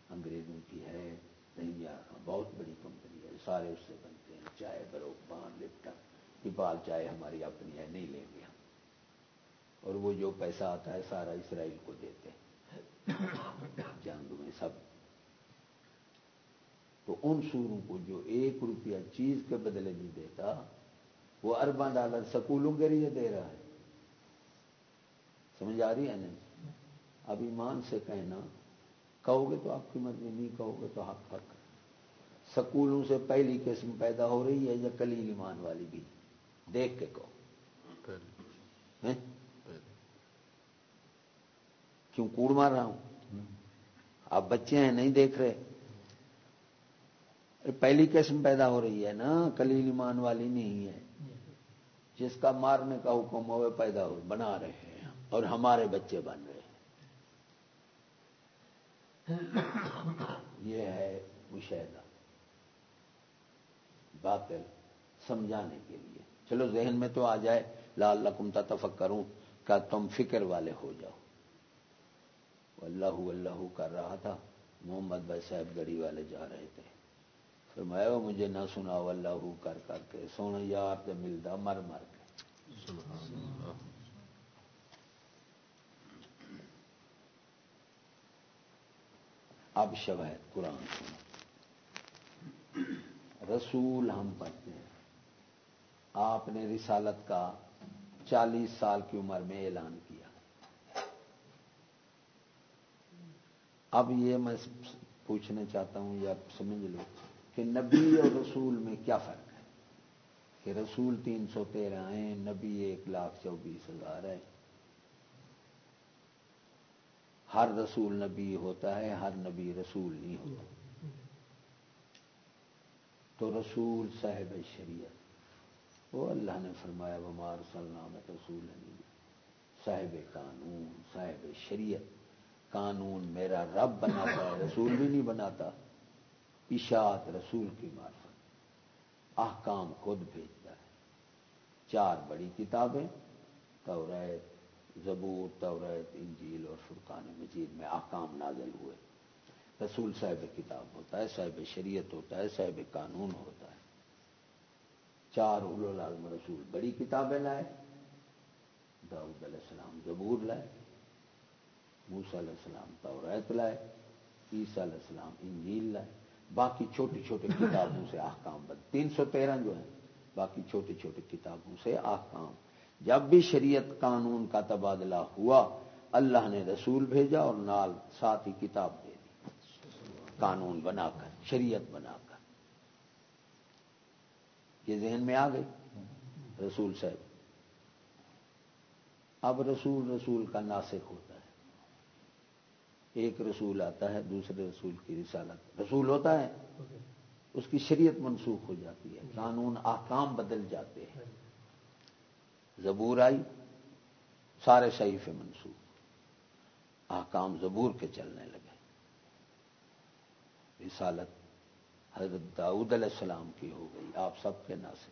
انگریزوں کی ہے نہیں بہت بڑی کمپنی ہے، سارے اس سے بنتے ہیں، چائے بروک بان، لپٹن ٹپال چائے ہماری اپنی ہے، نہیں لیں گے ہم۔ اور وہ جو پیسہ آتا ہے، سارا اسرائیل کو دیتے جنگ میں سب۔ تو ان سوروں کو جو ایک روپیہ چیز کے بدلے نہیں دیتا، وہ ارباں ڈالر سکولوں کے لیے دے رہا ہے۔ سمجھ آ رہی ہے نہیں؟ اب ایمان سے کہنا کہو گے تو آپ کی مرضی نہیں کہو گے تو حق حق۔ سکولوں سے پہلی قسم پیدا ہو رہی ہے یا کلیل ایمان والی بھی؟ دیکھ کے کہو۔ کیوں کوڑ مار رہا ہوں؟ آپ بچے ہیں نہیں دیکھ رہے۔ پہلی قسم پیدا ہو رہی ہے نا کلیل ایمان والی نہیں ہے۔ جس کا مارنے کا حکم ہوئے پیدا ہو بنا رہے ہیں۔ اور ہمارے بچے بن رہے ہیں۔ یہ ہے مشاہدہ۔ باطل سمجھانے کے لیے۔ چلو ذہن میں تو آ جائے لال لکم تفک کروں کیا تم فکر والے ہو جاؤ۔ اللہ اللہ کر رہا تھا، محمد بھائی صاحب گڑی والے جا رہے تھے۔ پھر میں وہ مجھے نہ سنا اللہ کر کر کے سونا، یار تو ملتا، مر مر کے۔ اب شواہد قرآن سنا رسول ہم پڑھتے ہیں۔ آپ نے رسالت کا چالیس سال کی عمر میں اعلان کیا۔ اب یہ میں پوچھنا چاہتا ہوں یا سمجھ لو کہ نبی اور رسول میں کیا فرق ہے؟ کہ رسول تین سو تیرہ ہیں، نبی ایک لاکھ چوبیس ہزار ہے ہر رسول نبی ہوتا ہے، ہر نبی رسول نہیں ہوتا۔ تو رسول صاحب شریعت۔ وہ اللہ نے فرمایا بمار سلام رسول نہیں صاحب قانون، صاحب شریعت۔ قانون میرا رب بناتا ہے، رسول بھی نہیں بناتا۔ اشاعت رسول کی معرفت۔ احکام خود بھیجتا ہے۔ چار بڑی کتابیں توریت زبور توریت انجیل اور فرقان مجید میں احکام نازل ہوئے۔ رسول صاحب کتاب ہوتا ہے، صاحب شریعت ہوتا ہے، صاحب قانون ہوتا ہے۔ چار العالم رسول بڑی کتابیں لائے، داؤد علیہ السلام زبور لائے موسا علیہ السلام توریت لائے، عیسیٰ علیہ السلام انجیل لائے۔ باقی چھوٹی چھوٹی کتابوں سے احکام بن، تین سو تیرہ جو ہیں، باقی چھوٹی چھوٹی کتابوں سے احکام جب بھی شریعت قانون کا تبادلہ ہوا، اللہ نے رسول بھیجا اور نال ساتھ ہی کتاب دے دی۔ قانون بنا کر، شریعت بنا کر۔ یہ ذہن میں آ گئی رسول صاحب۔ اب رسول رسول کا ناسک ہوتا ہے۔ ایک رسول آتا ہے، دوسرے رسول کی رسالت۔ رسول ہوتا ہے، اس کی شریعت منسوخ ہو جاتی ہے، قانون آکام بدل جاتے ہیں۔ زبور آئی، سارے صحیح منسوخ۔ آکام زبور کے چلنے لگے۔ رسالت حضرت داؤد علیہ السلام کی ہو گئی، آپ سب کے ناسک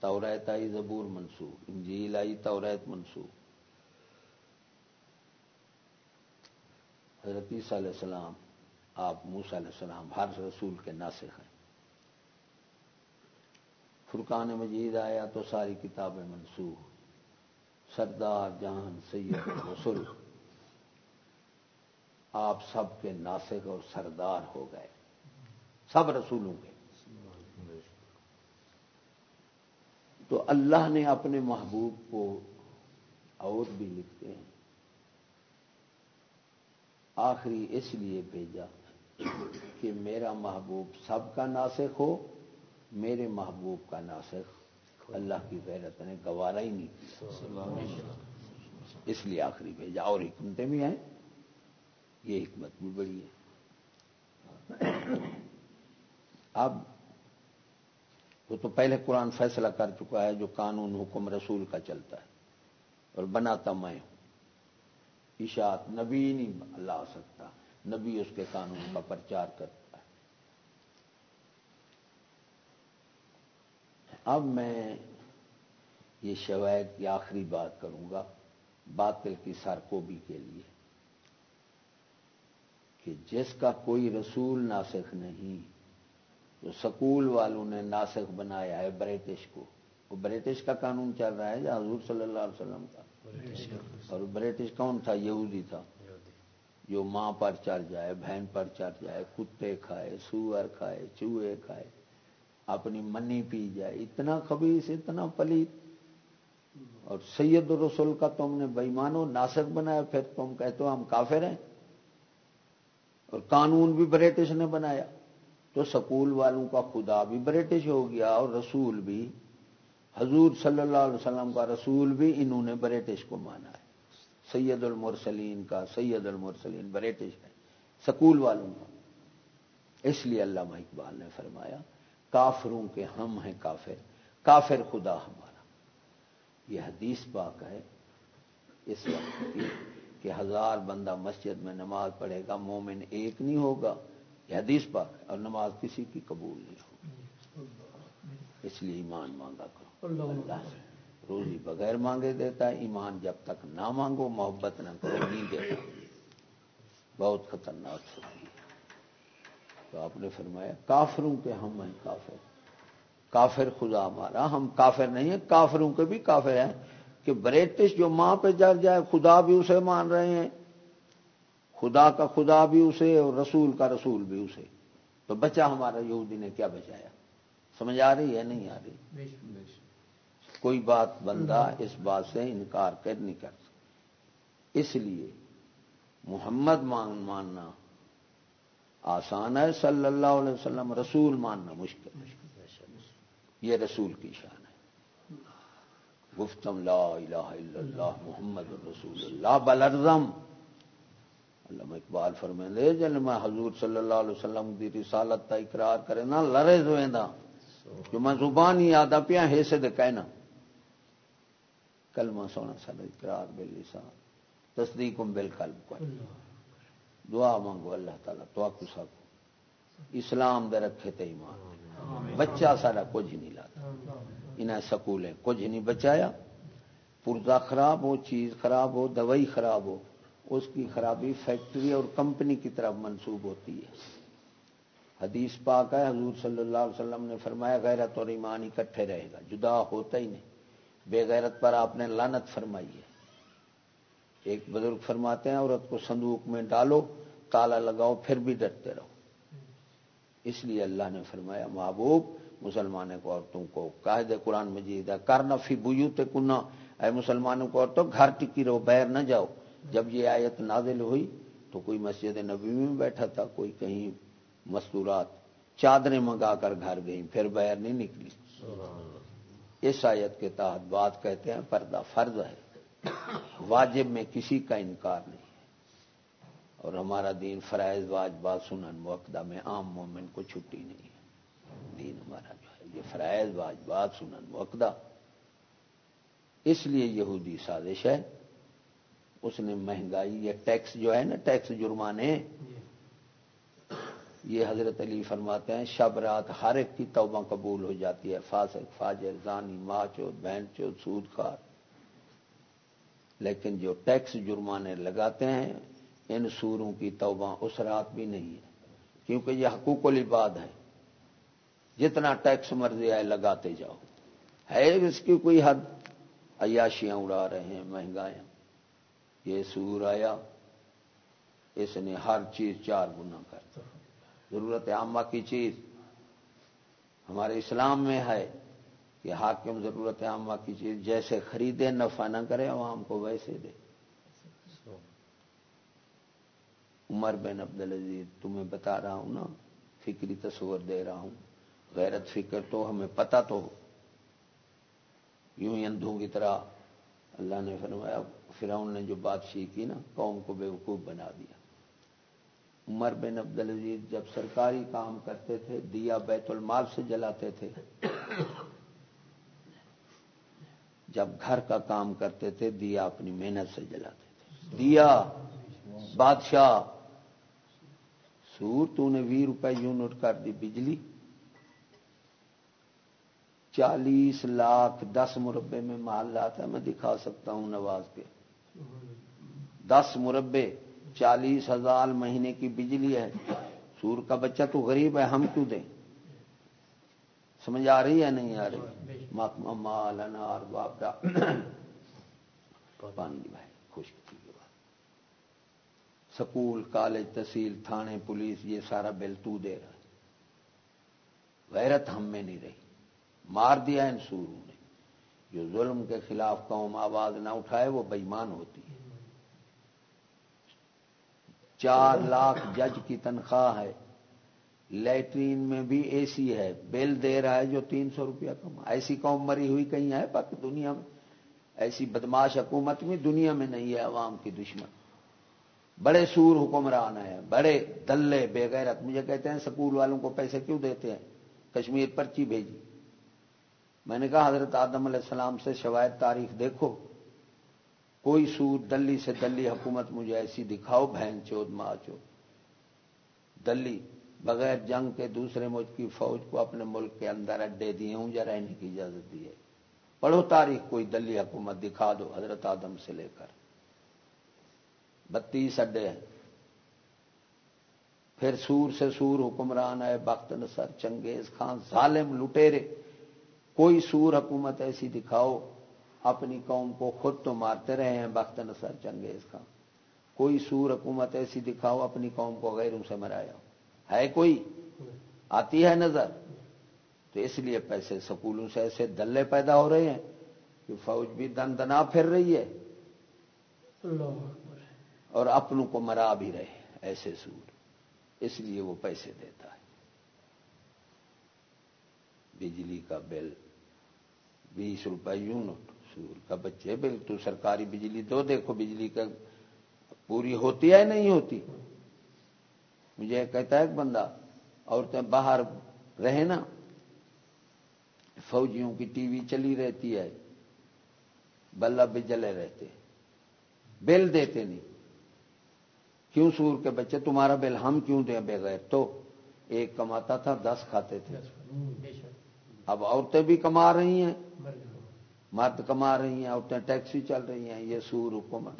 توریت آئی، زبور منسوخ۔ انجیل آئی توریت منسوخ۔ حضرت عیسیٰ علیہ السلام، آپ موسیٰ علیہ السلام، ہر رسول کے ناسخ ہیں۔ فرقان مجید آیا تو ساری کتابیں منسوخ۔ سردار جہان، سید رسول۔ آپ سب کے ناسک اور سردار ہو گئے۔ سب رسولوں کے تو اللہ نے اپنے محبوب کو اور بھی لکھتے ہیں۔ آخری اس لیے بھیجا کہ میرا محبوب سب کا ناسخ ہو میرے محبوب کا ناسخ اللہ کی غیرت نے گوارا ہی نہیں اس لیے آخری بھیجا۔ اور حکمتیں بھی ہیں۔ یہ حکمت بھی بڑی ہے۔ اب وہ تو پہلے قرآن فیصلہ کر چکا ہے جو قانون حکم رسول کا چلتا ہے۔ اور بناتا میں ہوں۔ اشاعت نبی نہیں لا سکتا۔ نبی اس کے قانون کا پرچار کرتا ہے اب میں یہ شوائد کی آخری بات کروں گا باطل کی سارکوبی کے لیے کہ جس کا کوئی رسول ناسخ نہیں تو سکول والوں نے ناسخ بنایا ہے برٹش کو۔ وہ برٹش کا قانون چل رہا ہے یا حضور صلی اللہ علیہ وسلم کا؟ اور برٹش کون تھا؟ یہودی تھا۔ جو ماں پر چڑھ جائے بہن پر چڑھ جائے کتے کھائے سور کھائے چوہے کھائے۔ اپنی منی پی جائے۔ اتنا خبیص اتنا پلیت۔ اور سید الرسول کا تم نے بےمانو ناسک بنایا، پھر تم کہتے ہو ہم کافر ہیں۔ اور قانون بھی برٹش نے بنایا۔ تو سکول والوں کا خدا بھی برٹش ہو گیا اور رسول بھی۔ حضور صلی اللہ علیہ وسلم کا رسول بھی انہوں نے بریٹش کو مانا ہے۔ سید المرسلین کا، سید المرسلین بریٹش ہے۔ سکول والوں کا۔ اس لیے علامہ اقبال نے فرمایا کافروں کے ہم ہیں کافر کافر خدا ہمارا۔ یہ حدیث پاک ہے۔ اس وقت کی کہ ہزار بندہ مسجد میں نماز پڑھے گا، مومن ایک نہیں ہوگا۔ یہ حدیث پاک ہے اور نماز کسی کی قبول نہیں ہوگی۔ اس لیے ایمان مانگا کرو۔ اللہ روزی بغیر مانگے دیتا ہے، ایمان جب تک نہ مانگو، محبت نہ کرو، نہیں دیتا۔ بہت خطرناک تو آپ نے فرمایا، کافروں کے ہم ہیں کافر۔ کافر خدا ہمارا، ہم کافر نہیں ہیں، کافروں کے بھی کافر ہیں۔ کہ برٹش جو ماں پہ جڑ جائے، خدا بھی اسے مان رہے ہیں۔ خدا کا خدا بھی اسے اور رسول کا رسول بھی اسے۔ تو بچہ ہمارا یہودی نے کیا بچایا؟ سمجھ آ رہی ہے نہیں آ رہی؟ کوئی بات بندہ اس بات سے انکار کر نہیں کر سکتا۔ اس لیے محمد مان ماننا آسان ہے، صلی اللہ علیہ وسلم رسول ماننا مشکل یہ رسول کی شان ہے۔ گفتم لا الہ الا اللہ محمد رسول اللہ بلرزم اللہ اقبال فرمائیں دے جن میں حضور صلی اللہ علیہ وسلم کی رسالت کا اقرار کرے نا لڑے جو جو میں زبان ہی آدھا پیا ہیسے دے کہنا۔ کلمہ سونا سر اقرار بل لسان تصدیق بل قلب کو دعا مانگو اللہ تعالیٰ تو آپ کو اسلام دے رکھے تے ایمان۔ بچہ سارا کچھ نہیں لاتا۔ انہیں سکولیں کچھ نہیں بچایا۔ پرزا خراب ہو چیز خراب ہو دوائی خراب ہو اس کی خرابی فیکٹری اور کمپنی کی طرف منسوب ہوتی ہے۔ حدیث پاک ہے حضور صلی اللہ علیہ وسلم نے فرمایا غیرت اور ایمان اکٹھے رہے گا جدا ہوتا ہی نہیں۔ بے غیرت پر آپ نے لانت فرمائی ہے۔ ایک بزرگ فرماتے ہیں عورت کو صندوق میں ڈالو تالا لگاؤ پھر بھی ڈرتے رہو۔ اس لیے اللہ نے فرمایا محبوب مسلمانوں کو عورتوں کو قاعدے قرآن مجید ہے کرنا فی بوتے کنا اے مسلمانوں کو عورتوں گھر ٹکی رہو بیر نہ جاؤ۔ جب یہ آیت نازل ہوئی تو کوئی مسجد نبی میں بیٹھا تھا کوئی کہیں مستورات چادریں منگا کر گھر گئیں پھر بیر نہیں نکلی۔ اس آیت کے تحت بات کہتے ہیں پردہ فرض ہے۔ واجب میں کسی کا انکار نہیں ہے۔ اور ہمارا دین فرائض واجبات سنن موقع میں عام مومن کو چھٹی نہیں ہے۔ دین ہمارا جو ہے، یہ فرائض واجبات سنن موقع اس لیے یہودی سازش ہے، اس نے مہنگائی، یہ ٹیکس جو ہے نا، ٹیکس جرمانے، یہ حضرت علی فرماتے ہیں، شب رات ہر ایک کی توبہ قبول ہو جاتی ہے۔ فاسق، فاجر، زانی، ماں چوت بہن چوت سود خار لیکن جو ٹیکس جرمانے لگاتے ہیں، ان سوروں کی توبہ اس رات بھی نہیں ہے، کیونکہ یہ حقوق العباد ہے جتنا ٹیکس مرضی ہے لگاتے جاؤ۔ ہے اس کی کوئی حد؟ عیاشیاں اڑا رہے ہیں، مہنگائیاں۔ یہ سور آیا، اس نے ہر چیز چار گنا کر ضرورت عامہ کی چیز ہمارے اسلام میں ہے۔ کہ حاکم ضرورت عامہ کی چیز جیسے خریدے، نفع نہ کرے عوام کو ویسے دے۔ عمر بن عبد العزیز، تمہیں بتا رہا ہوں نا، فکری تصور دے رہا ہوں۔ غیرت فکر تو ہمیں پتا تو یوں ہی اندھوں کی طرح اللہ نے فرمایا، فرعون نے جو بادشاہی کی نا، قوم کو بے وقوف بنا دیا۔ عمر بن عبد العزیز جب سرکاری کام کرتے تھے، دیا بیت المال سے جلاتے تھے جب گھر کا کام کرتے تھے، دیا اپنی محنت سے جلاتے تھے۔ دیا، بادشاہ، سور، تو نے وی روپے یونٹ کر دی، بجلی۔ چالیس لاکھ، دس مربے میں مال لاتا ہے، میں دکھا سکتا ہوں نواز کے دس مربے چالیس ہزار مہینے کی بجلی ہے۔ سور کا بچہ تو غریب ہے، ہم کیوں دیں؟ سمجھ آ رہی ہے نہیں آ رہی؟ مال انار باپا پانی بھائی خوش کی بات۔ سکول کالج تحصیل تھانے پولیس یہ سارا بل تو دے رہا غیرت ہم میں نہیں رہی۔ مار دیا ان سوروں نے۔ جو ظلم کے خلاف قوم آواز نہ اٹھائے وہ بےمان ہوتی ہے۔ چار لاکھ جج کی تنخواہ ہے۔ لیٹرین میں بھی اے سی ہے، بل دے رہا ہے جو تین سو روپیہ کم۔ ایسی قوم مری ہوئی کہیں ہے باقی دنیا میں؟ ایسی بدماش حکومت میں دنیا میں نہیں ہے عوام کی دشمن۔ بڑے سور حکمران ہیں، بڑے دلے بے غیرت۔ مجھے کہتے ہیں، سکول والوں کو پیسے کیوں دیتے ہیں؟ کشمیر پرچی بھیجی۔ میں نے کہا، حضرت آدم علیہ السلام سے شوائد تاریخ دیکھو۔ کوئی سود دلی سے دلی حکومت مجھے ایسی دکھاؤ، بہن چود، ماں چود۔ دلی بغیر جنگ کے دوسرے ملک کی فوج کو اپنے ملک کے اندر اڈے دیے ہوں یا رہنے کی اجازت دی ہے۔ پڑھو تاریخ، کوئی دلی حکومت دکھا دو حضرت آدم سے لے کر۔ بتیس اڈے۔ ہیں پھر سور سے سور حکمران ہے بخت نصر، چنگیز خان، ظالم، لٹیرے۔ کوئی سور حکومت ایسی دکھاؤ، اپنی قوم کو خود تو مارتے رہے ہیں بخت نصر، چنگیز خان۔ کوئی سور حکومت ایسی دکھاؤ، اپنی قوم کو غیروں سے مرایا۔ ہے کوئی؟ آتی ہے نظر۔ تو اس لیے پیسے سکولوں سے ایسے دلے پیدا ہو رہے ہیں کہ فوج بھی دن دنا پھر رہی ہے۔ اور اپنوں کو مرا بھی رہے ایسے سور اس لیے وہ پیسے دیتا ہے۔ بجلی کا بل بیس روپے یونٹ سور کا بچے بل۔ تو سرکاری بجلی دو دیکھو بجلی کا پوری ہوتی ہے نہیں ہوتی؟ مجھے کہتا ہے ایک بندہ عورتیں باہر رہے نا فوجیوں کی ٹی وی چلی رہتی ہے بلب بھی جلے رہتے بل دیتے نہیں۔ کیوں سور کے بچے؟ تمہارا بل ہم کیوں دیں بغیر تو ایک کماتا تھا دس کھاتے تھے۔ اب عورتیں بھی کما رہی ہیں۔ مرد کما رہی ہیں عورتیں ٹیکسی چل رہی ہیں یہ سور حکومت۔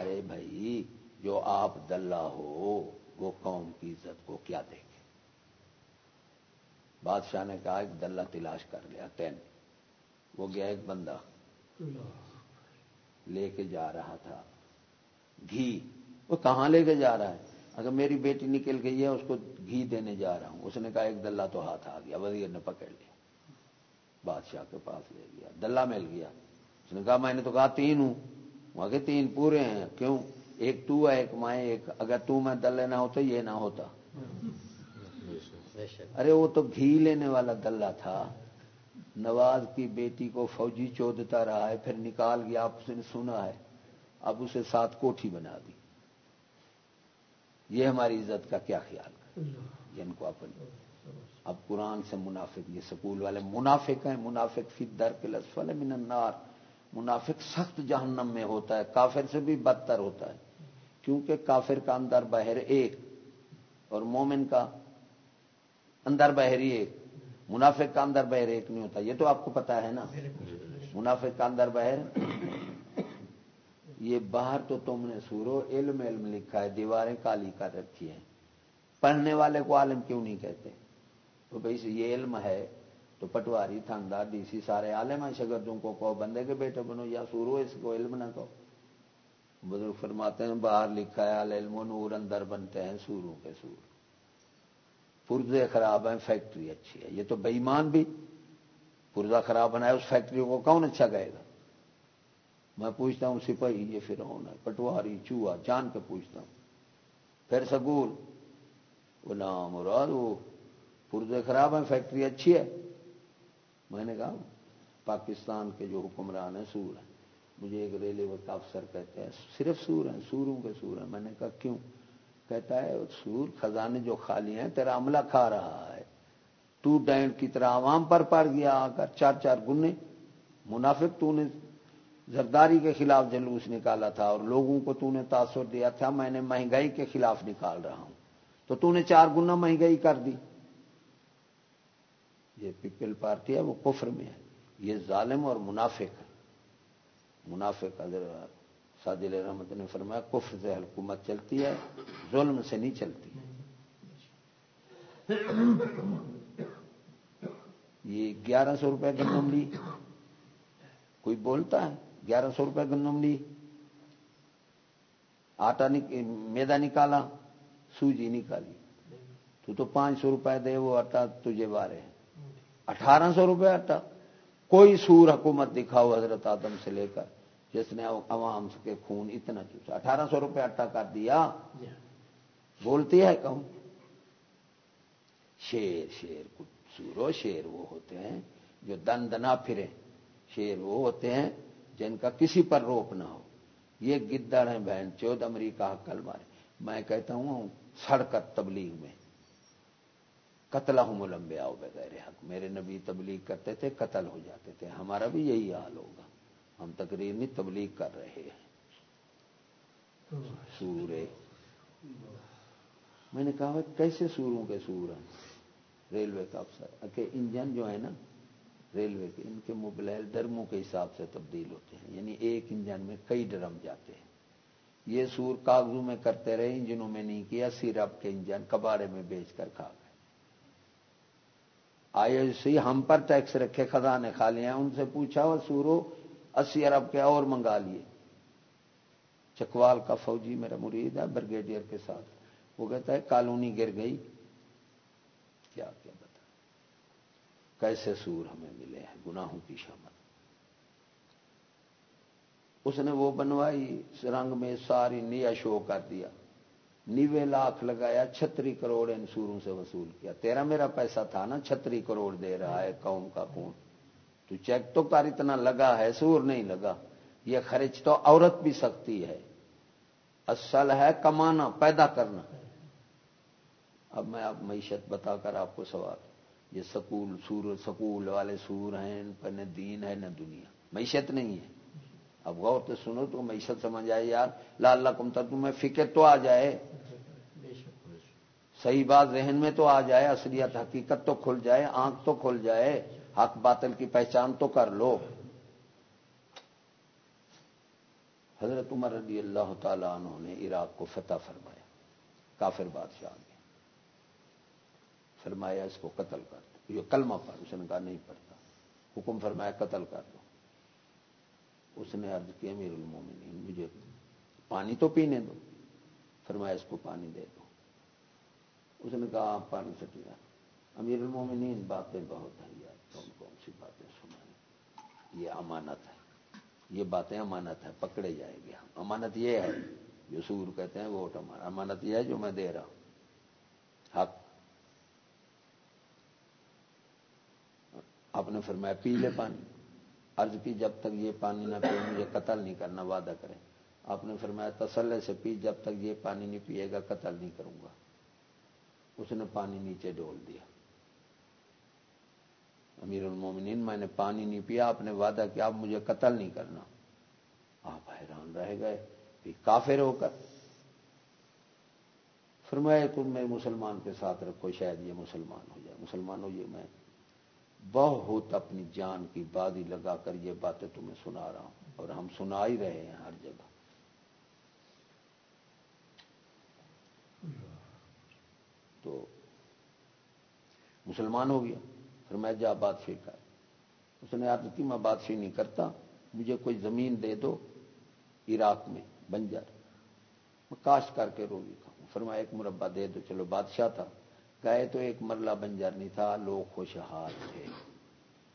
ارے بھائی جو آپ دلہ ہو وہ قوم کی عزت کو کیا دیکھے؟ بادشاہ نے کہا، ایک دلہ تلاش کر لیا ٹین وہ گیا ایک بندہ۔ لے کے جا رہا تھا۔ گھی۔ وہ کہاں لے کے جا رہا ہے؟ اگر میری بیٹی نکل گئی ہے، اس کو گھی دینے جا رہا ہوں۔ اس نے کہا، ایک دلہ تو ہاتھ آ گیا۔ وزیر نے پکڑ لیا۔ بادشاہ کے پاس لے گیا۔ دلہ مل گیا۔ اس نے کہا، میں نے تو کہا، تین ہوں۔ وہاں کے تین پورے ہیں، کیوں؟ ایک تو ہے، ایک مائیں ایک اگر تو میں دلے نہ ہوتا، یہ نہ ہوتا۔ ارے، وہ تو گھی لینے والا دلہ تھا۔ نواز کی بیٹی کو فوجی چودتا رہا ہے، پھر نکال گیا، آپ نے سنا ہے۔ اب اسے ساتھ کوٹھی بنا دی۔ یہ ہماری عزت کا کیا خیال ہے؟ جن کو اپن اب قرآن سے منافق، یہ سکول والے منافق ہیں۔ منافق فی در کے لسفل من النار۔ منافق سخت جہنم میں ہوتا ہے، کافر سے بھی بدتر ہوتا ہے۔ کیونکہ کافر کا اندر بہر ایک اور مومن کا اندر بہری ایک۔ منافق کا اندر بہر ایک نہیں ہوتا، یہ تو آپ کو پتا ہے نا۔ منافق کا اندر بہر، یہ باہر تو تم نے سورو، علم علم لکھا ہے، دیواریں کالی کر رکھی ہیں۔ پڑھنے والے کو عالم کیوں نہیں کہتے؟ تو بھائی یہ علم ہے، تو پٹواری تھاندار ڈی سی سارے عالم ہیں شگردوں کو کہو، بندے کے بیٹے بنو یا سورو، اس کو علم نہ کہو۔ بزرگ فرماتے ہیں، باہر لکھا ہے علم و نور اندر بنتے ہیں سوروں کے سور۔ پرزے خراب ہیں، فیکٹری اچھی ہے۔ یہ تو بےمان بھی پرزا خراب بنا ہے اس فیکٹری کو کون اچھا کہے گا؟ میں پوچھتا ہوں، سپاہی یہ پھر ہے، پٹواری، چوہا، جان کے پوچھتا ہوں۔ پھر سگول وہ نام مراد وہ پرزے خراب ہیں، فیکٹری اچھی ہے۔ میں نے کہا، پاکستان کے جو حکمران ہیں، سور ہیں۔ مجھے ایک ریلوے کا افسر کہتے ہیں، صرف سور ہیں، سوروں کے سور ہیں۔ میں نے کہا، کیوں؟ کہتا ہے، سور خزانے جو خالی ہیں، تیرا عملہ کھا رہا ہے۔ تو ڈینڈ کی طرح عوام پر پڑ گیا، آ کر چار چار گنے۔ منافق تو نے زرداری کے خلاف جلوس نکالا تھا اور لوگوں کو تو نے تاثر دیا تھا، میں نے مہنگائی کے خلاف نکال رہا ہوں۔ تو تو نے چار گنا مہنگائی کر دی۔ یہ پیپل پارٹی ہے، وہ کفر میں ہے۔ یہ ظالم اور منافق ہے۔ منافق سادل رحمت نے فرمایا، کفر سے حکومت چلتی ہے، ظلم سے نہیں چلتی۔ یہ گیارہ سو روپئے گندم لی۔ کوئی بولتا ہے؟ گیارہ سو روپئے گندم لی۔ آٹا میدا نکالا، سوجی نکالی۔ تو تو پانچ سو روپئے دے وہ آٹا تجھے بارے۔ اٹھارہ سو روپئے آٹا۔ کوئی سور حکومت دکھاؤ حضرت آدم سے لے کر جس نے عوام کے خون اتنا چوسا۔ اٹھارہ سو روپے اٹا کر دیا۔ بولتی ہے کہوں شیر شیر کچھ سورو شیر وہ ہوتے ہیں جو دن دنا پھرے۔ شیر وہ ہوتے ہیں جن کا کسی پر روپ نہ ہو۔ یہ گدڑ ہیں بہن چود امریکہ کل مارے میں کہتا ہوں سڑکت تبلیغ میں۔ قتل ہوں لمبے آؤ بغیر حق۔ میرے نبی تبلیغ کرتے تھے، قتل ہو جاتے تھے۔ ہمارا بھی یہی حال ہوگا۔ ہم تقریر نہیں تبلیغ کر رہے ہیں۔ سورے میں نے کہا، کیسے سوروں کے سور ہیں؟ ریلوے کا افسر۔ کہ انجن جو ہے نا، ریلوے کے، ان کے موبائل ڈرموں کے حساب سے تبدیل ہوتے ہیں۔ یعنی ایک انجن میں کئی ڈرم جاتے ہیں۔ یہ سور کاغذوں میں کرتے رہے، انجنوں میں نہیں کیا، سیرپ کے انجن کباڑے میں بیچ کر کھا گئے۔ آئی سی، ہم پر ٹیکس رکھے، خزانے کھا لیے ان سے پوچھا وہ سورو، اسی ارب کے اور منگا لیے۔ چکوال کا فوجی میرا مرید ہے بریگیڈیئر کے ساتھ۔ وہ کہتا ہے، کالونی گر گئی۔ کیا کیا بتا۔ کیسے سور ہمیں ملے ہیں؟ گناہوں کی شامت اس نے وہ بنوائی، رنگ میں ساری نیا شو کر دیا۔ نیوے لاکھ لگایا، چھتری کروڑ ان سوروں سے وصول کیا۔ تیرا میرا پیسہ تھا نا، چھتری کروڑ دے رہا ہے قوم کا خون۔ تو چیک تو کر، اتنا لگا ہے، سور نہیں لگا۔ یہ خرچ تو عورت بھی سکتی ہے۔ اصل ہے کمانا، پیدا کرنا۔ اب میں اب معیشت بتا کر آپ کو سوال، یہ سکول، سور، سکول والے سور ہیں، ان پر نہ دین ہے نہ دنیا۔ معیشت نہیں ہے۔ اب غور تو سنو، تو معیشت سمجھ آئے یار۔ لال کم تک تمہیں فکر تو آ جائے۔ صحیح بات ذہن میں تو آ جائے، اصلیت حقیقت تو کھل جائے، آنکھ تو کھل جائے، حق باطل کی پہچان تو کر لو۔ حضرت عمر رضی اللہ تعالیٰ عنہ نے عراق کو فتح فرمایا، کافر بادشاہ نے فرمایا، اس کو قتل کر دو۔ یہ کلمہ پر اس نے کہا، نہیں پڑتا حکم فرمایا، قتل کر دو۔ اس نے عرض کیا، امیر المومنین، مجھے پانی تو پینے دو۔ فرمایا، اس کو پانی دے دو۔ اس نے کہا، آپ پانی سے پیا امیر المومنین باتیں بہت ہیں یار کون کون سی باتیں سنائیں یہ امانت ہے، یہ باتیں امانت ہے پکڑے جائے گی امانت یہ ہے، جو سور کہتے ہیں ووٹ ہمارا امانت یہ ہے جو میں دے رہا ہوں۔ حق۔ آپ نے فرمایا، پی لے پانی۔ عرض کی، جب تک یہ پانی نہ پیے، مجھے قتل نہیں کرنا، وعدہ کریں۔ آپ نے فرمایا، تسلے سے پی، جب تک یہ پانی نہیں پیے گا، قتل نہیں کروں گا۔ اس نے پانی نیچے ڈول دیا۔ امیر المومنین، میں نے پانی نہیں پیا، آپ نے وعدہ کیا، آپ مجھے قتل نہیں کرنا۔ آپ حیران رہ گئے کافر ہو کر۔ فرمایا، تم میں مسلمان کے ساتھ رکھو، شاید یہ مسلمان ہو جائے۔ مسلمان ہو یہ میں بہت اپنی جان کی بازی لگا کر یہ باتیں تمہیں سنا رہا ہوں۔ اور ہم سنا ہی رہے ہیں ہر جگہ۔ تو مسلمان ہو گیا۔ پھر میں جا بات کر اس نے عرض کی، میں بادشاہ نہیں کرتا، مجھے کوئی زمین دے دو، عراق میں بنجر میں کاشت کر کے روگی کھاؤں پھر میں ایک مربع دے دو، چلو بادشاہ تھا۔ گئے تو ایک مرلہ بنجر نہیں تھا۔ لوگ خوشحال تھے۔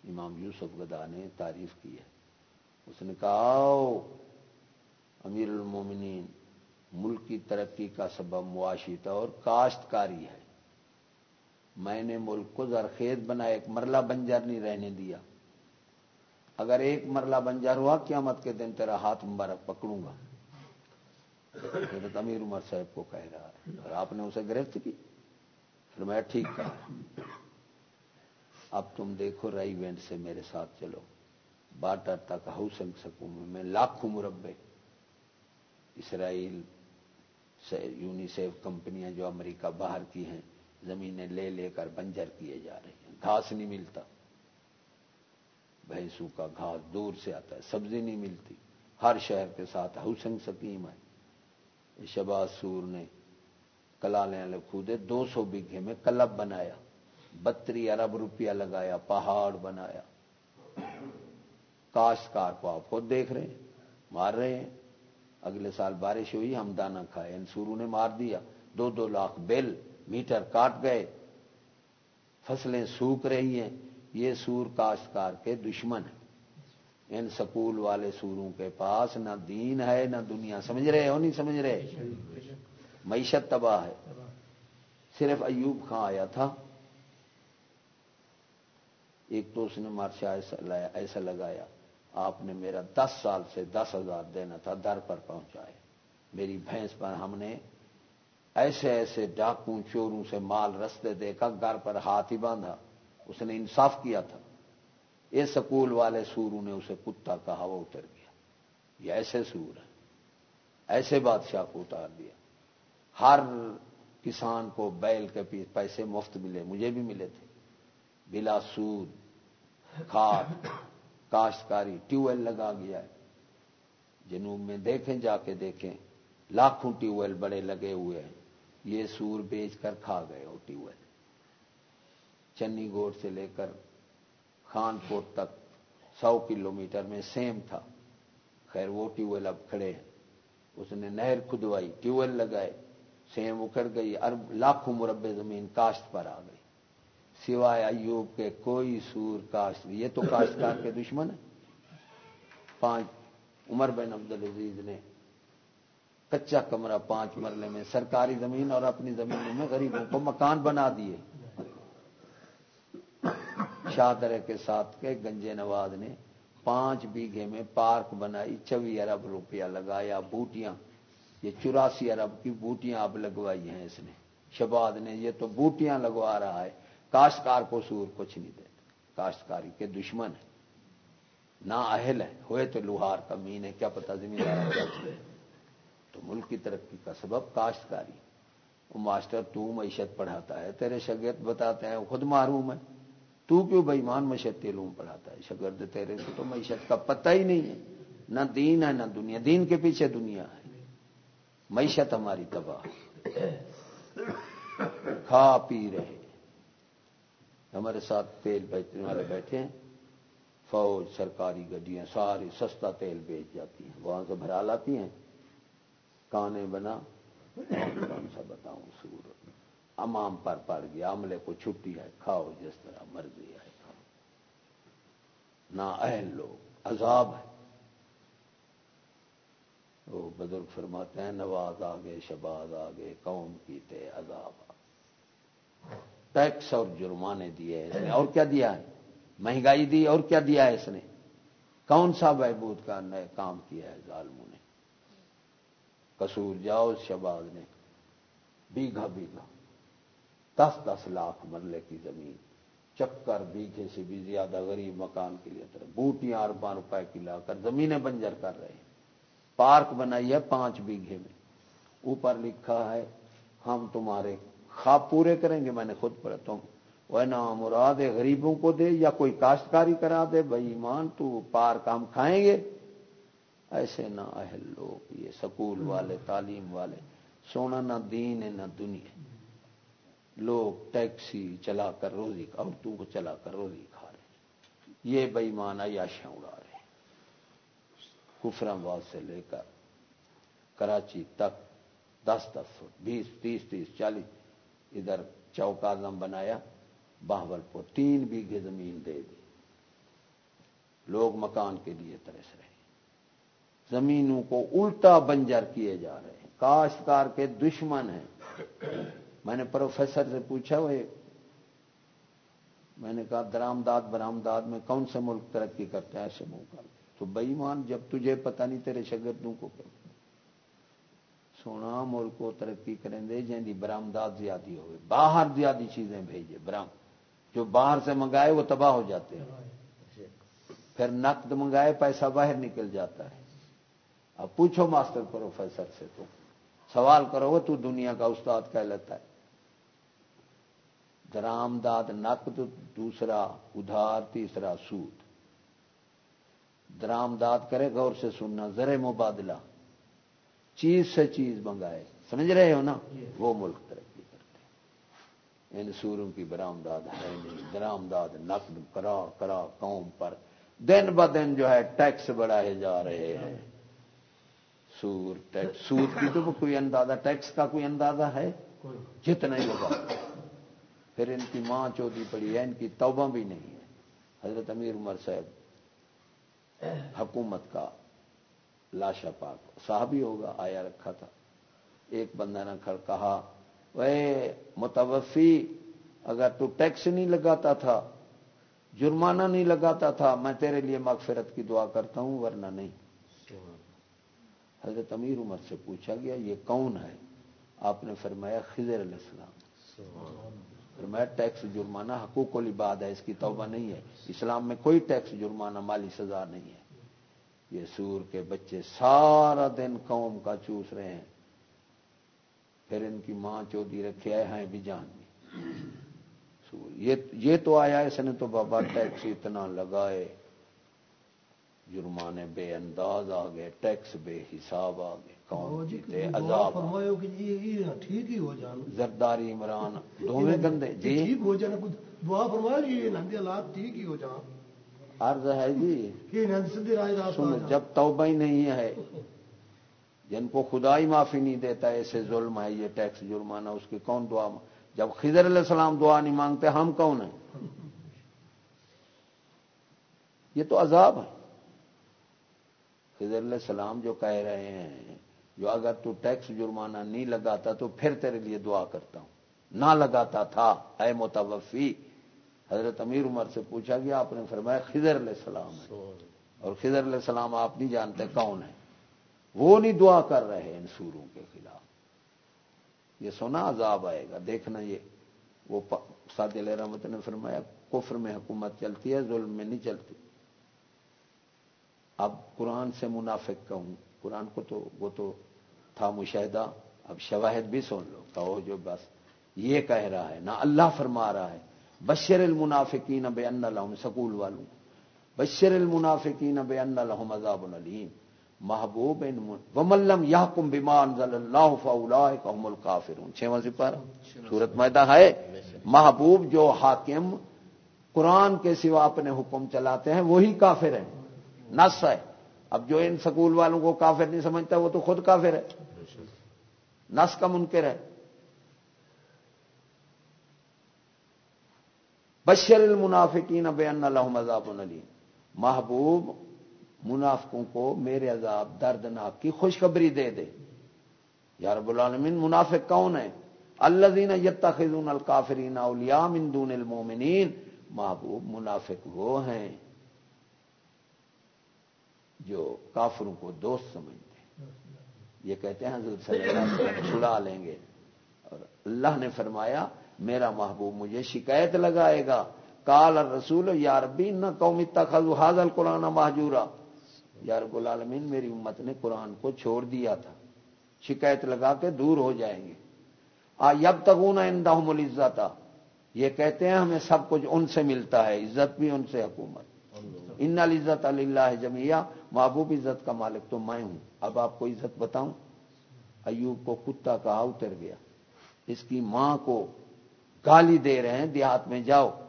امام یوسف گدا نے تعریف کی ہے۔ اس نے کہا، آؤ امیر المومنین ملک کی ترقی کا سبب معاشی اور کاشتکاری ہے۔ میں نے ملک کو زرخیز بنا ایک مرلہ بنجر نہیں رہنے دیا۔ اگر ایک مرلہ بنجر ہوا، قیامت کے دن تیرا ہاتھ مبارک پکڑوں گا۔ حضرت امیر عمر صاحب کو کہہ رہا ہے۔ اور آپ نے اسے گرفت کی۔ پھر میں ٹھیک کہا۔ اب تم دیکھو رائی وینٹ سے میرے ساتھ چلو۔ باٹر تک ہاؤسنگ سکوں میں لاکھوں مربے اسرائیل یونیسیف کمپنیاں جو امریکہ باہر کی ہیں، زمینیں لے لے کر بنجر کیے جا رہے ہیں۔ گھاس نہیں ملتا۔ بھینسوں کا گھاس دور سے آتا ہے، سبزی نہیں ملتی۔ ہر شہر کے ساتھ ہاؤسنگ سکیم ہے۔ شباز سور نے کلالیں کھودے دو سو بیگھے میں کلب بنایا، بتری ارب روپیہ لگایا، پہاڑ بنایا۔ کاشتکار کو آپ خود دیکھ رہے ہیں، مار رہے ہیں۔ اگلے سال بارش ہوئی، ہم دانا کھائے۔ یعنی ان سوروں نے مار دیا۔ دو دو لاکھ بل میٹر کاٹ گئے۔ فصلیں سوکھ رہی ہیں۔ یہ سور کاشتکار کے دشمن ہیں۔ ان سکول والے سوروں کے پاس نہ دین ہے، نہ دنیا۔ سمجھ رہے ہو؟ نہیں سمجھ رہے؟ معیشت تباہ ہے۔ صرف ایوب خان آیا تھا۔ ایک تو اس نے مارشا ایسا لگایا۔ آپ نے میرا دس سال سے دس ہزار دینا تھا، در پر پہنچائے۔ میری بھینس پر ہم نے ایسے ایسے ڈاکوں، چوروں سے مال رستے دیکھا، گھر پر ہاتھ ہی باندھا۔ اس نے انصاف کیا تھا۔ یہ سکول والے سوروں نے اسے کتا کہا، وہ اتر گیا۔ یہ ایسے سور ہیں۔ ایسے بادشاہ کو اتار دیا۔ ہر کسان کو بیل کے پیسے مفت ملے، مجھے بھی ملے تھے۔ بلا سود، کھاد کاشتکاری ٹیوب ویل لگا گیا ہے۔ جنوب میں دیکھیں، جا کے دیکھیں، لاکھوں ٹیوب ویل بڑے لگے ہوئے ہیں۔ یہ سور بیچ کر کھا گئے وہ ٹیوب ویل چنی گوڑ سے لے کر خان کوٹ تک سو کلو میٹر میں سیم تھا۔ خیر، وہ ٹیوب ویل اب کھڑے ہیں۔ اس نے نہر کھدوائی ٹیوب ویل لگائے، سیم اکھڑ گئی، ارب، لاکھوں مربع زمین کاشت پر آ گئی۔ سوائے ایوب کے کوئی سور کاشت یہ تو کاشتکار کے دشمن ہے پانچ، عمر بن عبد العزیز نے کچا کمرہ پانچ مرلے میں سرکاری زمین اور اپنی زمینوں میں غریبوں کو مکان بنا دیے۔ شادرے کے ساتھ کے گنجے نواز نے پانچ بیگھے میں پارک بنائی، چوی ارب روپیہ لگایا، بوٹیاں۔ یہ چوراسی ارب کی بوٹیاں اب لگوائی ہیں اس نے۔ شباد نے، یہ تو بوٹیاں لگوا رہا ہے۔ کاشتکار کو سور کچھ نہیں دیتا۔ کاشتکاری کے دشمن ہے نہ اہل ہے ہوئے تو لوہار کا مین ہے۔ کیا پتا زمیندار تو ملک کی ترقی کا سبب کاشتکاری۔ وہ ماسٹر تو معیشت پڑھاتا ہے۔ تیرے شگرد بتاتے ہیں خود معروم ہے۔ تو کیوں بےمان معیشت علوم پڑھاتا ہے؟ شگرد تیرے کو تو معیشت کا پتہ ہی نہیں ہے۔ نہ دین ہے، نہ دنیا۔ دین کے پیچھے دنیا ہے۔ معیشت ہماری تباہ۔ کھا پی رہے۔ ہمارے ساتھ تیل بیچنے والے بیٹھے ہیں۔ فوج سرکاری گڈیاں ساری سستا تیل بیچ جاتی ہیں۔ وہاں سے بھرا لاتی ہیں۔ کانے بنا۔ کون سا بتاؤں سور امام پر پڑ گیا۔ عملے کو چھٹی ہے۔ کھاؤ جس طرح مرضی ہے کھاؤ۔ نہ اہل لوگ عذاب ہے۔ وہ بزرگ فرماتے ہیں نواز آگے شباز آگے قوم کی تے عذاب۔ ٹیکس اور جرمانے دیے اس نے۔ اور کیا دیا ہے؟ مہنگائی دی اور کیا دیا ہے اس نے؟ کون سا بہبود کا نئے کام کیا ہے ظالموں نے؟ کسور جاؤ شباز نے۔ بیگھا بیگھا دس دس لاکھ مرلے کی زمین۔ چکر بیگھے سے بھی زیادہ غریب مکان کے لیے طرح بوٹیاں ارباں روپے کی لا کر زمینیں بنجر کر رہے ہیں۔ پارک بنائی ہے پانچ بیگھے میں۔ اوپر لکھا ہے، ہم تمہارے خواب پورے کریں گے، میں نے خود پڑھا تم وہ نا مراد غریبوں کو دے یا کوئی کاشتکاری کرا دے، بھائی ایمان تو پارک ہم کھائیں گے۔ ایسے نہ اہل لوگ، یہ سکول والے، تعلیم والے، سونا نہ دین ہے، نہ دنیا۔ لوگ ٹیکسی چلا کر روزی عورتوں کو چلا کر روزی کھا رہے یہ بےمان عیاشیاں اڑا رہے کفرم سے لے کر کراچی تک دس دس فٹ بیس، تیس تیس، چالیس ادھر چوک آزم بنایا، باہول پور، تین بیگھے زمین دے دی۔ لوگ مکان کے لیے ترس رہے۔ زمینوں کو الٹا بنجر کیے جا رہے ہیں۔ کاشتکار کے دشمن ہیں۔ میں نے پروفیسر سے پوچھا، وہ میں نے کہا، درامداد برامداد میں کون سے ملک ترقی کرتے ہیں؟ ایسے ملک تو بئیمان جب تجھے پتہ نہیں تیرے شگردوں کو سونا، ملک کو ترقی کریں دے جن کی زیادہ ہوئے۔ باہر زیادہ چیزیں بھیجے برام جو باہر سے منگائے وہ تباہ ہو جاتے ہیں۔ پھر نقد منگائے، پیسہ باہر نکل جاتا ہے۔ اب پوچھو ماسٹر پروفیسر سے تو، سوال کرو، وہ تو دنیا کا استاد کہہ لیتا ہے درامداد نقد، دوسرا ادھار، تیسرا سود۔ درامداد کرے، غور سے سننا زر مبادلہ۔ چیز سے چیز منگائے۔ سمجھ رہے ہو نا؟ وہ ملک ترقی کرتے ان یعنی سوروں کی برامداد ہے نہیں درامداد نقد کرا کرا قوم پر۔ دن ب دن جو ہے ٹیکس بڑھائے جا رہے ہیں۔ سور، ٹیکس سود کی تو کوئی اندازہ، ٹیکس کا کوئی اندازہ ہے؟ جتنا ہی ہوگا۔ پھر ان کی ماں چودی پڑی ہے، ان کی توبہ بھی نہیں ہے۔ حضرت امیر عمر صاحب، حکومت کا لاشا پاک۔ صاحبی ہوگا آیا رکھا تھا۔ ایک بندہ نے کھڑ کہا وہ متوفی اگر تو ٹیکس نہیں لگاتا تھا جرمانہ نہیں لگاتا تھا میں تیرے لیے مغفرت کی دعا کرتا ہوں ورنہ نہیں۔ حضرت امیر عمر سے پوچھا گیا یہ کون ہے؟ آپ نے فرمایا خضر علیہ السلام۔ فرمایا ٹیکس جرمانہ حقوق العباد ہے اس کی توبہ نہیں ہے۔ اسلام میں کوئی ٹیکس جرمانہ مالی سزا نہیں ہے۔ یہ سور کے بچے سارا دن قوم کا چوس رہے ہیں۔ پھر ان کی ماں چودی رکھے آئے ہیں بھی جان سور یہ تو آیا اس نے تو بابا ٹیکس اتنا لگائے۔ جرمانے بے انداز آ گئے ٹیکس بے حساب آ گئے کون جیتے عذاب ٹھیک ہی ہو جان۔ زرداری عمران دونوں گندے۔ جی؟ ٹھیک ہو جانا دعا فرمایا جی یہ نندی حالات ٹھیک ہی ہو جان۔ عرض ہے جی۔ جب توبہ ہی نہیں ہے جن کو خدا ہی معافی نہیں دیتا ایسے ظلم ہے یہ ٹیکس جرمانہ اس کی کون دعا؟ جب خضر علیہ السلام دعا نہیں مانگتے ہم کون ہیں؟ یہ تو عذاب ہے۔ خضر علیہ السلام جو کہہ رہے ہیں جو اگر تو ٹیکس جرمانہ نہیں لگاتا تو پھر تیرے لیے دعا کرتا ہوں۔ نہ لگاتا تھا اے متوفی حضرت امیر عمر سے پوچھا گیا، آپ نے فرمایا، خضر علیہ السلام ہے۔ اور خضر علیہ السلام آپ نہیں جانتے کون ہے وہ نہیں دعا کر رہے ہیں ان سوروں کے خلاف۔ یہ سونا عذاب آئے گا، دیکھنا یہ۔ وہ سعد علیہ رحمت نے فرمایا، کفر میں حکومت چلتی ہے، ظلم میں نہیں چلتی۔ اب قرآن سے منافق کہوں قرآن کو تو، وہ تو تھا مشاہدہ۔ اب شواہد بھی سن لو۔ کہو جو بس یہ کہہ رہا ہے، نہ اللہ فرما رہا ہے۔ بشر المنافقین بے ان لہم سکول والوں. بشر المنافقین بے ان لہم عذاب العلیم محبوب وملم یحکم بما انزل اللہ فاولئک هم الکافرون چھواں سپارہ سورت میدہ ہے. محبوب جو حاکم قرآن کے سوا اپنے حکم چلاتے ہیں، وہی کافر ہیں. نس ہے. اب جو ان سکول والوں کو کافر نہیں سمجھتا، وہ تو خود کافر ہے. نس کا منکر ہے. بشر المنافقین بے ان اللہ عذاب علی محبوب منافقوں کو میرے عذاب دردناک کی خوشخبری دے دے۔ یا رب العالمین، منافق کون ہے اللہ دین یتخذون الکافرین اولیاء من دون المومنین محبوب منافق وہ ہیں جو کافروں کو دوست سمجھتے ہیں۔ یہ کہتے ہیں حضرت صلی اللہ علیہ وسلم چھڑا لیں گے۔ اور اللہ نے فرمایا میرا محبوب مجھے شکایت لگائے گا۔ کال اور رسول یا ربی نہ قومی تخذ حاضل قرآن محجورا یا رب العالمین، میری امت نے قرآن کو چھوڑ دیا تھا۔ شکایت لگا کے دور ہو جائیں گے۔ آ یب تگونا اندہم العزت۔ یہ کہتے ہیں، ہمیں سب کچھ ان سے ملتا ہے، عزت بھی ان سے، حکومت۔ ان العزت اللہ جمعیہ محبوب عزت کا مالک تو میں ہوں۔ اب آپ کو عزت بتاؤں۔ ایوب کو کتا کہا اتر گیا۔ اس کی ماں کو گالی دے رہے ہیں، دیہات میں جاؤ۔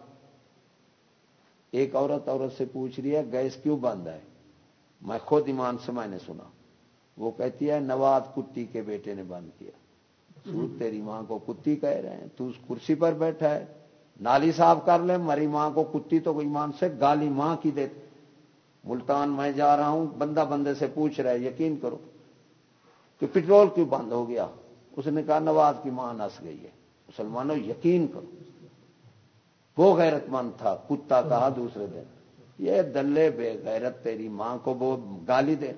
ایک عورت عورت سے پوچھ رہی ہے، گیس کیوں بند ہے؟ میں خود ایمان سے میں نے سنا۔ وہ کہتی ہے نواز کتی کے بیٹے نے بند کیا۔ سود تیری ماں کو کتی کہہ رہے ہیں۔ تو اس کرسی پر بیٹھا ہے۔ نالی صاف کر لے، مری ماں کو کتی تو ایمان سے گالی ماں کی دیتے ملتان میں جا رہا ہوں، بندہ بندے سے پوچھ رہا ہے، یقین کرو۔ کہ پٹرول کیوں بند ہو گیا؟ اس نے کہا نواز کی ماں نس گئی ہے۔ مسلمانوں، یقین کرو۔ وہ غیرت مند تھا، کتا کہا دوسرے دن۔ یہ دلے بے غیرت، تیری ماں کو وہ گالی دے۔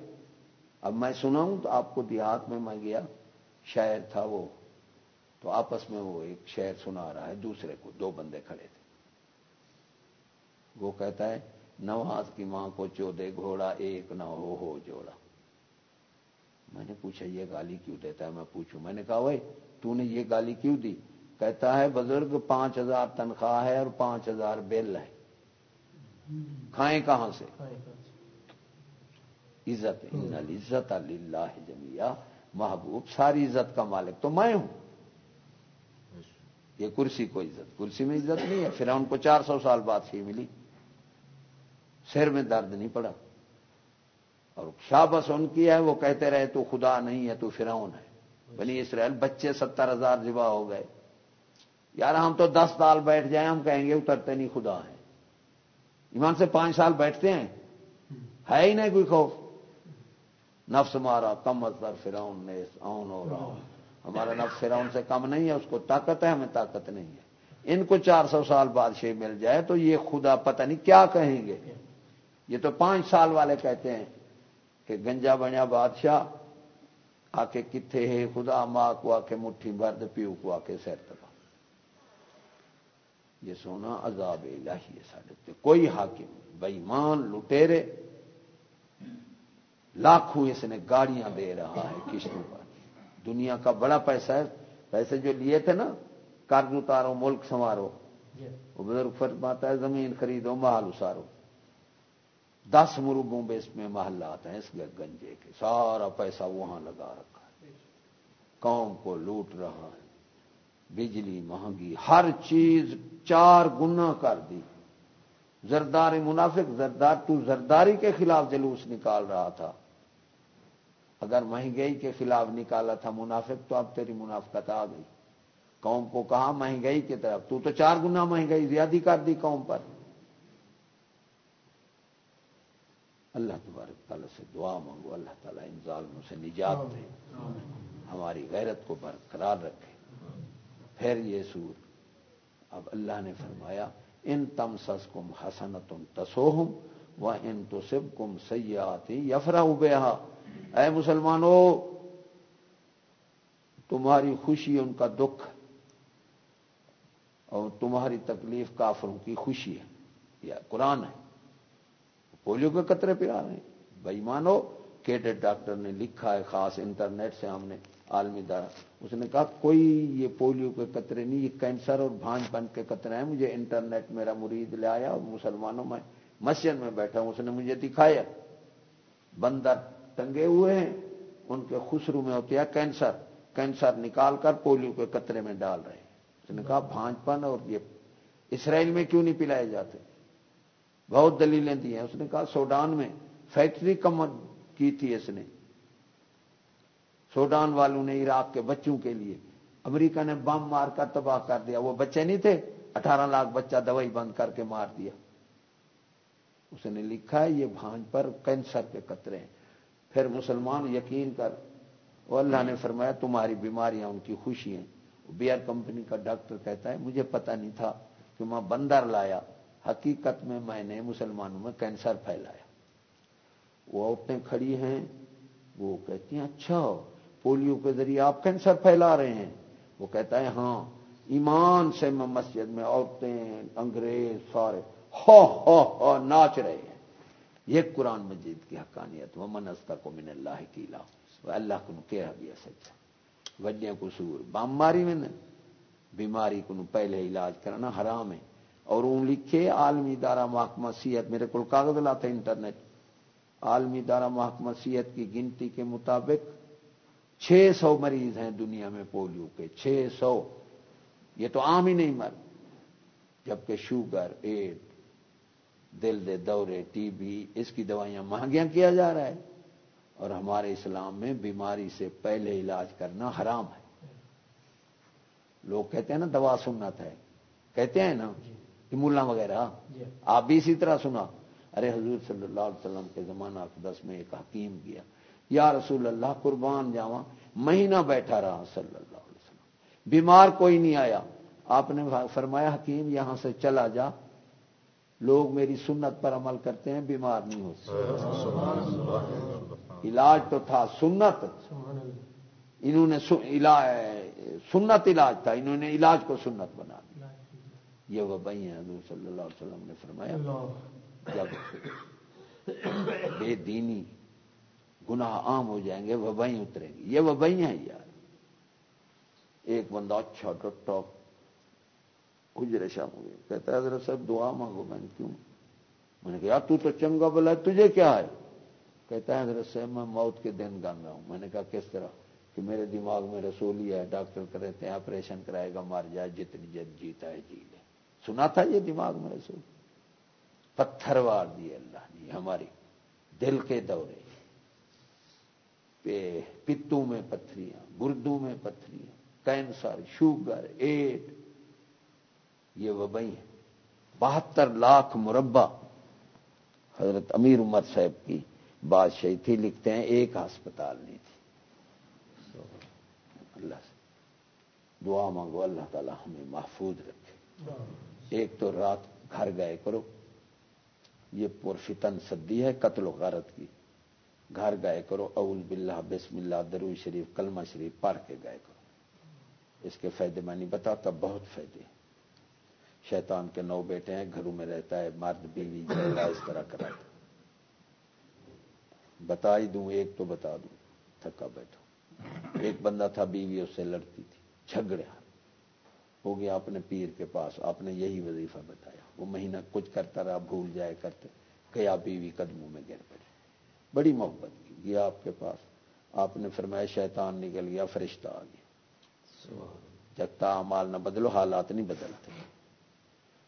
اب میں سنا ہوں تو آپ کو دیہات میں میں گیا شاعر تھا وہ۔ تو آپس میں وہ ایک شعر سنا رہا ہے، دوسرے کو دو بندے کھڑے تھے۔ وہ کہتا ہے، نواز کی ماں کو چودے گھوڑا، ایک نہ ہو ہو جوڑا۔ میں نے پوچھا، یہ گالی کیوں دیتا ہے؟ میں پوچھوں، میں نے کہا بھائی تو نے یہ گالی کیوں دی؟ کہتا ہے بزرگ پانچ ہزار تنخواہ ہے اور پانچ ہزار بل ہے۔ کھائیں کہاں سے؟ عزت عزت اللہ جمیا محبوب، ساری عزت کا مالک تو میں ہوں۔ یہ کرسی کو عزت، کرسی میں عزت نہیں ہے۔ پھر ان کو چار سو سال بعد ہی ملی۔ سر میں درد نہیں پڑا۔ اور شابس ان کی ہے، وہ کہتے رہے تو خدا نہیں ہے، تو فرعون ہے۔ بنی اسرائیل بچے ستر ہزار ذبح ہو گئے۔ یار ہم تو دس سال بیٹھ جائیں، ہم کہیں گے اترتے نہیں، خدا ہے۔ ایمان سے پانچ سال بیٹھتے ہیں، ہے ہی نہیں کوئی خوف۔ نفس مارا، کم ازر فراؤن نے اون ہو رہا ہمارا نفس فراؤن سے کم نہیں ہے، اس کو طاقت ہے، ہمیں طاقت نہیں ہے۔ ان کو چار سو سال بادشاہ مل جائے تو یہ خدا پتہ نہیں کیا کہیں گے۔ یہ تو پانچ سال والے کہتے ہیں کہ گنجا بنیا بادشاہ، آ کے کتنے ہے خدا، ماں کو آ کے مٹھی، برد، پیو کو آ کے سیر تبا یہ سونا عذاب الہی ہے ساڑھے کوئی حاکم بےمان لٹیرے لاکھوں اس نے گاڑیاں دے رہا ہے کشتوں پر۔ دنیا کا بڑا پیسہ ہے پیسے جو لیے تھے نا قرض اتارو ملک سنوارو۔ وہ بزرگ فرماتا ہے زمین خریدو محل اتارو دس مربوں میں اس میں محلات ہیں اس گنجے کے سارا پیسہ وہاں لگا رکھا ہے۔ قوم کو لوٹ رہا ہے۔ بجلی مہنگی ہر چیز چار گنا کر دی۔ زرداری منافق زردار تو زرداری کے خلاف جلوس نکال رہا تھا۔ اگر مہنگائی کے خلاف نکالا تھا منافق تو اب تیری منافقت آ گئی۔ قوم کو کہا مہنگائی کی طرف۔ تو تو چار گنا مہنگائی زیادہ کر دی قوم پر۔ اللہ تبارک تعالیٰ سے دعا مانگو اللہ تعالیٰ ان ظالموں سے نجات دے۔ ہماری غیرت کو برقرار رکھے۔ پھر یہ سور۔ اب اللہ نے فرمایا، ان تم سس کم حسنت تسوہم و ان تو سب کم سیاتی یفرا اے مسلمانوں تمہاری خوشی ان کا دکھ اور تمہاری تکلیف کافروں کی خوشی ہے۔ یا قرآن ہے۔ پولیو کے قطرے پہ آ رہے ہیں۔ بھائی مانو، کیڈٹ ڈاکٹر نے لکھا ہے، خاص انٹرنیٹ سے ہم نے۔ عالمی دارا اس نے کہا، کوئی یہ پولیو کے قطرے نہیں، یہ کینسر اور بھانج پن کے قطرے ہیں، مجھے انٹرنیٹ میرا مرید لے آیا اور مسلمانوں میں مسجد میں بیٹھا ہوں، اس نے مجھے دکھایا۔ بندر ٹنگے ہوئے ہیں، ان کے خسرو میں ہوتی ہے کینسر۔ کینسر نکال کر پولیو کے قطرے میں ڈال رہے ہیں۔ اس نے کہا، بھانج پن اور یہ اسرائیل میں کیوں نہیں پلائے جاتے؟ بہت دلیلیں دی ہیں۔ اس نے کہا، سوڈان میں فیکٹری کم کی تھی اس نے۔ سوڈان والوں نے عراق کے بچوں کے لیے امریکہ نے بم مار کر تباہ کر دیا۔ وہ بچے نہیں تھے؟ اٹھارہ لاکھ بچہ دوائی بند کر کے مار دیا۔ اس نے لکھا ہے، یہ بھانج پر کینسر کے قطرے ہیں۔ پھر مسلمان یقین کر، وہ اللہ نے فرمایا، تمہاری بیماریاں ان کی خوشی ہیں۔ بیئر کمپنی کا ڈاکٹر کہتا ہے، مجھے پتہ نہیں تھا کہ میں بندر لایا۔ حقیقت میں میں نے مسلمانوں میں کینسر پھیلایا۔ وہ عورتیں کھڑی ہیں، وہ کہتی ہیں اچھا پولیو کے ذریعے آپ کینسر پھیلا رہے ہیں۔ وہ کہتا ہے ہاں ایمان سے میں مسجد میں عورتیں، انگریز سارے ہو ہو ہو، ناچ رہے ہیں۔ یہ قرآن مجید کی حقانیت وہ منستا کو من اللہ کی لا اللہ کو کہہ بھی سچا۔ وڈیاں قصور باماری میں بیماری کو پہلے علاج کرنا حرام ہے۔ اور اون لکھے، عالمی دارہ محکمہ صحت میرے کو کاغذ لاتے انٹرنیٹ۔ عالمی دارہ محکمہ صحت کی گنتی کے مطابق چھ سو مریض ہیں دنیا میں پولیو کے چھ سو۔ یہ تو عام ہی نہیں مر جبکہ شوگر ایڈ دل دے دورے ٹی بی اس کی دوائیاں مہنگیاں کیا جا رہا ہے۔ اور ہمارے اسلام میں بیماری سے پہلے علاج کرنا حرام ہے۔ لوگ کہتے ہیں نا دوا سنت ہے۔ کہتے ہیں نا کہ ملا وغیرہ آپ بھی اسی طرح سنا۔ ارے حضور صلی اللہ علیہ وسلم کے زمانہ اقدس میں ایک حکیم گیا۔ یا رسول اللہ قربان جاواں مہینہ بیٹھا رہا صلی اللہ علیہ وسلم۔ بیمار کوئی نہیں آیا۔ آپ نے فرمایا حکیم یہاں سے چلا جا۔ لوگ میری سنت پر عمل کرتے ہیں بیمار نہیں ہوتے۔ علاج تو تھا سنت۔ انہوں نے سنت علاج تھا۔ انہوں نے علاج کو سنت بنا دیا۔ یہ وہ بھائی ہیں حضور صلی اللہ علیہ وسلم نے فرمایا۔ جب بے دینی گناہ عام ہو جائیں گے وہ بھائی اتریں گے۔ یہ وہ بھائی ہیں یار۔ ایک بندہ اچھا ٹوٹا گجرے شام ہو گیا۔ کہتا ہے، حضرت صاحب، دعا مانگو، میں نے کیوں؟ میں نے کہا تو تو چنگا بلا تجھے کیا ہے؟ کہتا ہے، حضرت صاحب، میں موت کے دن گانا ہوں۔ میں نے کہا، کس طرح؟ کہ میرے دماغ میں رسول ہی ہے، ڈاکٹر کہتے ہیں، آپریشن کرائے گا مار جائے، جتنی جد جیتا ہے جی لے۔ سنا تھا یہ دماغ میں رسول؟ پتھر وار دیے اللہ نے، ہماری دل کے دورے۔ پتوں میں پتھریاں، گردوں میں پتھریاں، کینسر، شوگر، ایڈ، یہ وبئی ہیں۔ بہتر لاکھ مربع حضرت امیر عمر صاحب کی بادشاہی تھی، لکھتے ہیں ایک ہسپتال نہیں تھی۔ اللہ سے دعا مانگو، اللہ تعالی ہمیں محفوظ رکھے۔ ایک تو رات گھر گئے کرو، یہ پرفتن سدی ہے، قتل و غارت کی۔ گھر گئے کرو، اول باللہ، بسم اللہ درو شریف، کلمہ شریف، پڑھ کے گئے کرو۔ اس کے فائدے میں نہیں بتاتا، بہت فائدے شیطان کے نو بیٹے ہیں، گھروں میں رہتا ہے، مرد، بیوی جھگڑا اس طرح کراتا بتا ہی دوں، ایک تو بتا دوں، تھکا بیٹھو۔ ایک بندہ تھا، بیوی اس سے لڑتی تھی، جھگڑے ہو گیا اپنے پیر کے پاس، آپ نے یہی وظیفہ بتایا۔ وہ مہینہ کچھ کرتا رہا، بھول جائے کرتے گیا بیوی قدموں میں گر پڑے بڑی محبت کی گیا آپ کے پاس، آپ نے فرمایا شیطان نکل گیا، فرشتہ آ گیا۔ جگتا امال نہ بدلو، حالات نہیں بدلتے۔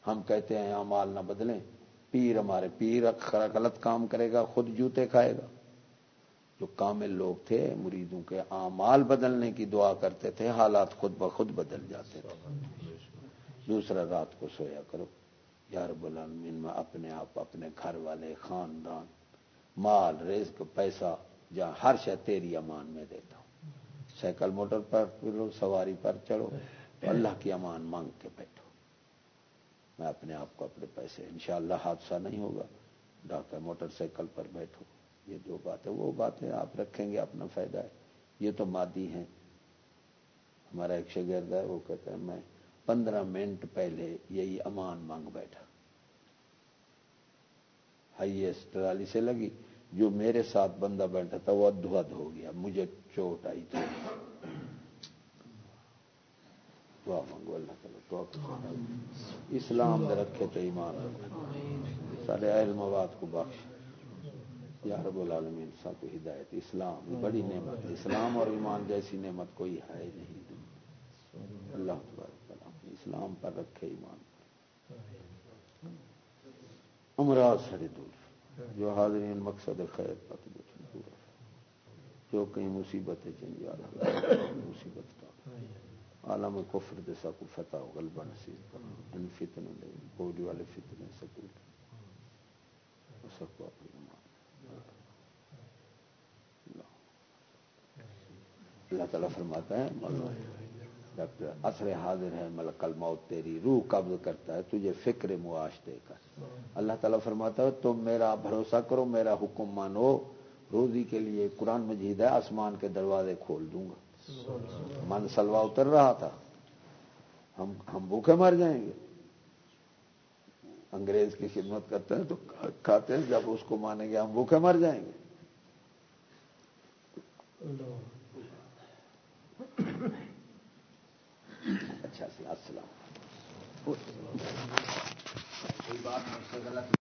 ہم کہتے ہیں امال نہ بدلیں، پیر ہمارے پیر غلط کام کرے گا، خود جوتے کھائے گا۔ جو کامل لوگ تھے، مریدوں کے اعمال بدلنے کی دعا کرتے تھے، حالات خود بخود بدل جاتے تھے۔ دوسرا رات کو سویا کرو۔ یار العالمین، میں اپنے آپ، اپنے گھر والے، خاندان مال، رزق، پیسہ، جہاں ہر شے تیری امان میں دیتا ہوں۔ سائیکل، موٹر پر پھرو سواری پر چڑھو اللہ کی امان مانگ کے بیٹھو۔ میں اپنے آپ کو اپنے پیسے، انشاءاللہ حادثہ نہیں ہوگا۔ ڈاکٹر، موٹر سائیکل پر بیٹھو۔ یہ جو بات ہے، وہ باتیں آپ رکھیں گے، اپنا فائدہ ہے۔ یہ تو مادی ہیں۔ ہمارا ایک شگرد ہے، وہ کہتا ہے، میں پندرہ منٹ پہلے یہی امان مانگ بیٹھا۔ ہائیسٹ ٹرالی سے لگی۔ جو میرے ساتھ بندہ بیٹھا تھا وہ ادھ ادھ ہو گیا، مجھے چوٹ آئی تھی دعا مانگو، اللہ تعالیٰ دعا اسلام دے رکھے تو ایمان رکھے سارے اہل مواد کو بخش۔ یا رب العالمین، سب کو ہدایت۔ اسلام بڑی نعمت اسلام اور ایمان جیسی نعمت کوئی ہے نہیں۔ اللہ تبارک اسلام پر رکھے ایمان۔ امراض سڑے دور، جو حاضرین مقصد خیر پت دور جو کہیں مصیبت ہے جن مصیبت کا۔ عالم کفر دے سب کو فتح ہو غلبہ نصیب کر۔ ان فتنے دے، بولی والے فتنے سکول سب کو۔ اپنی اللہ۔ تعالیٰ فرماتا ہے ڈاکٹر اثر حاضر ہے ملک الموت، تیری روح قبض کرتا ہے، تجھے فکر معاش دے کر۔ اللہ تعالیٰ فرماتا ہے، تم میرا بھروسہ کرو، میرا حکم مانو۔ روزی کے لیے قرآن مجید ہے، آسمان کے دروازے کھول دوں گا۔ من سلوا اتر رہا تھا، ہم ہم بھوکے مر جائیں گے۔ انگریز کی خدمت کرتے ہیں تو کھاتے ہیں، جب اس کو مانیں گے، ہم بھوکے مر جائیں گے۔ اچھا السلام۔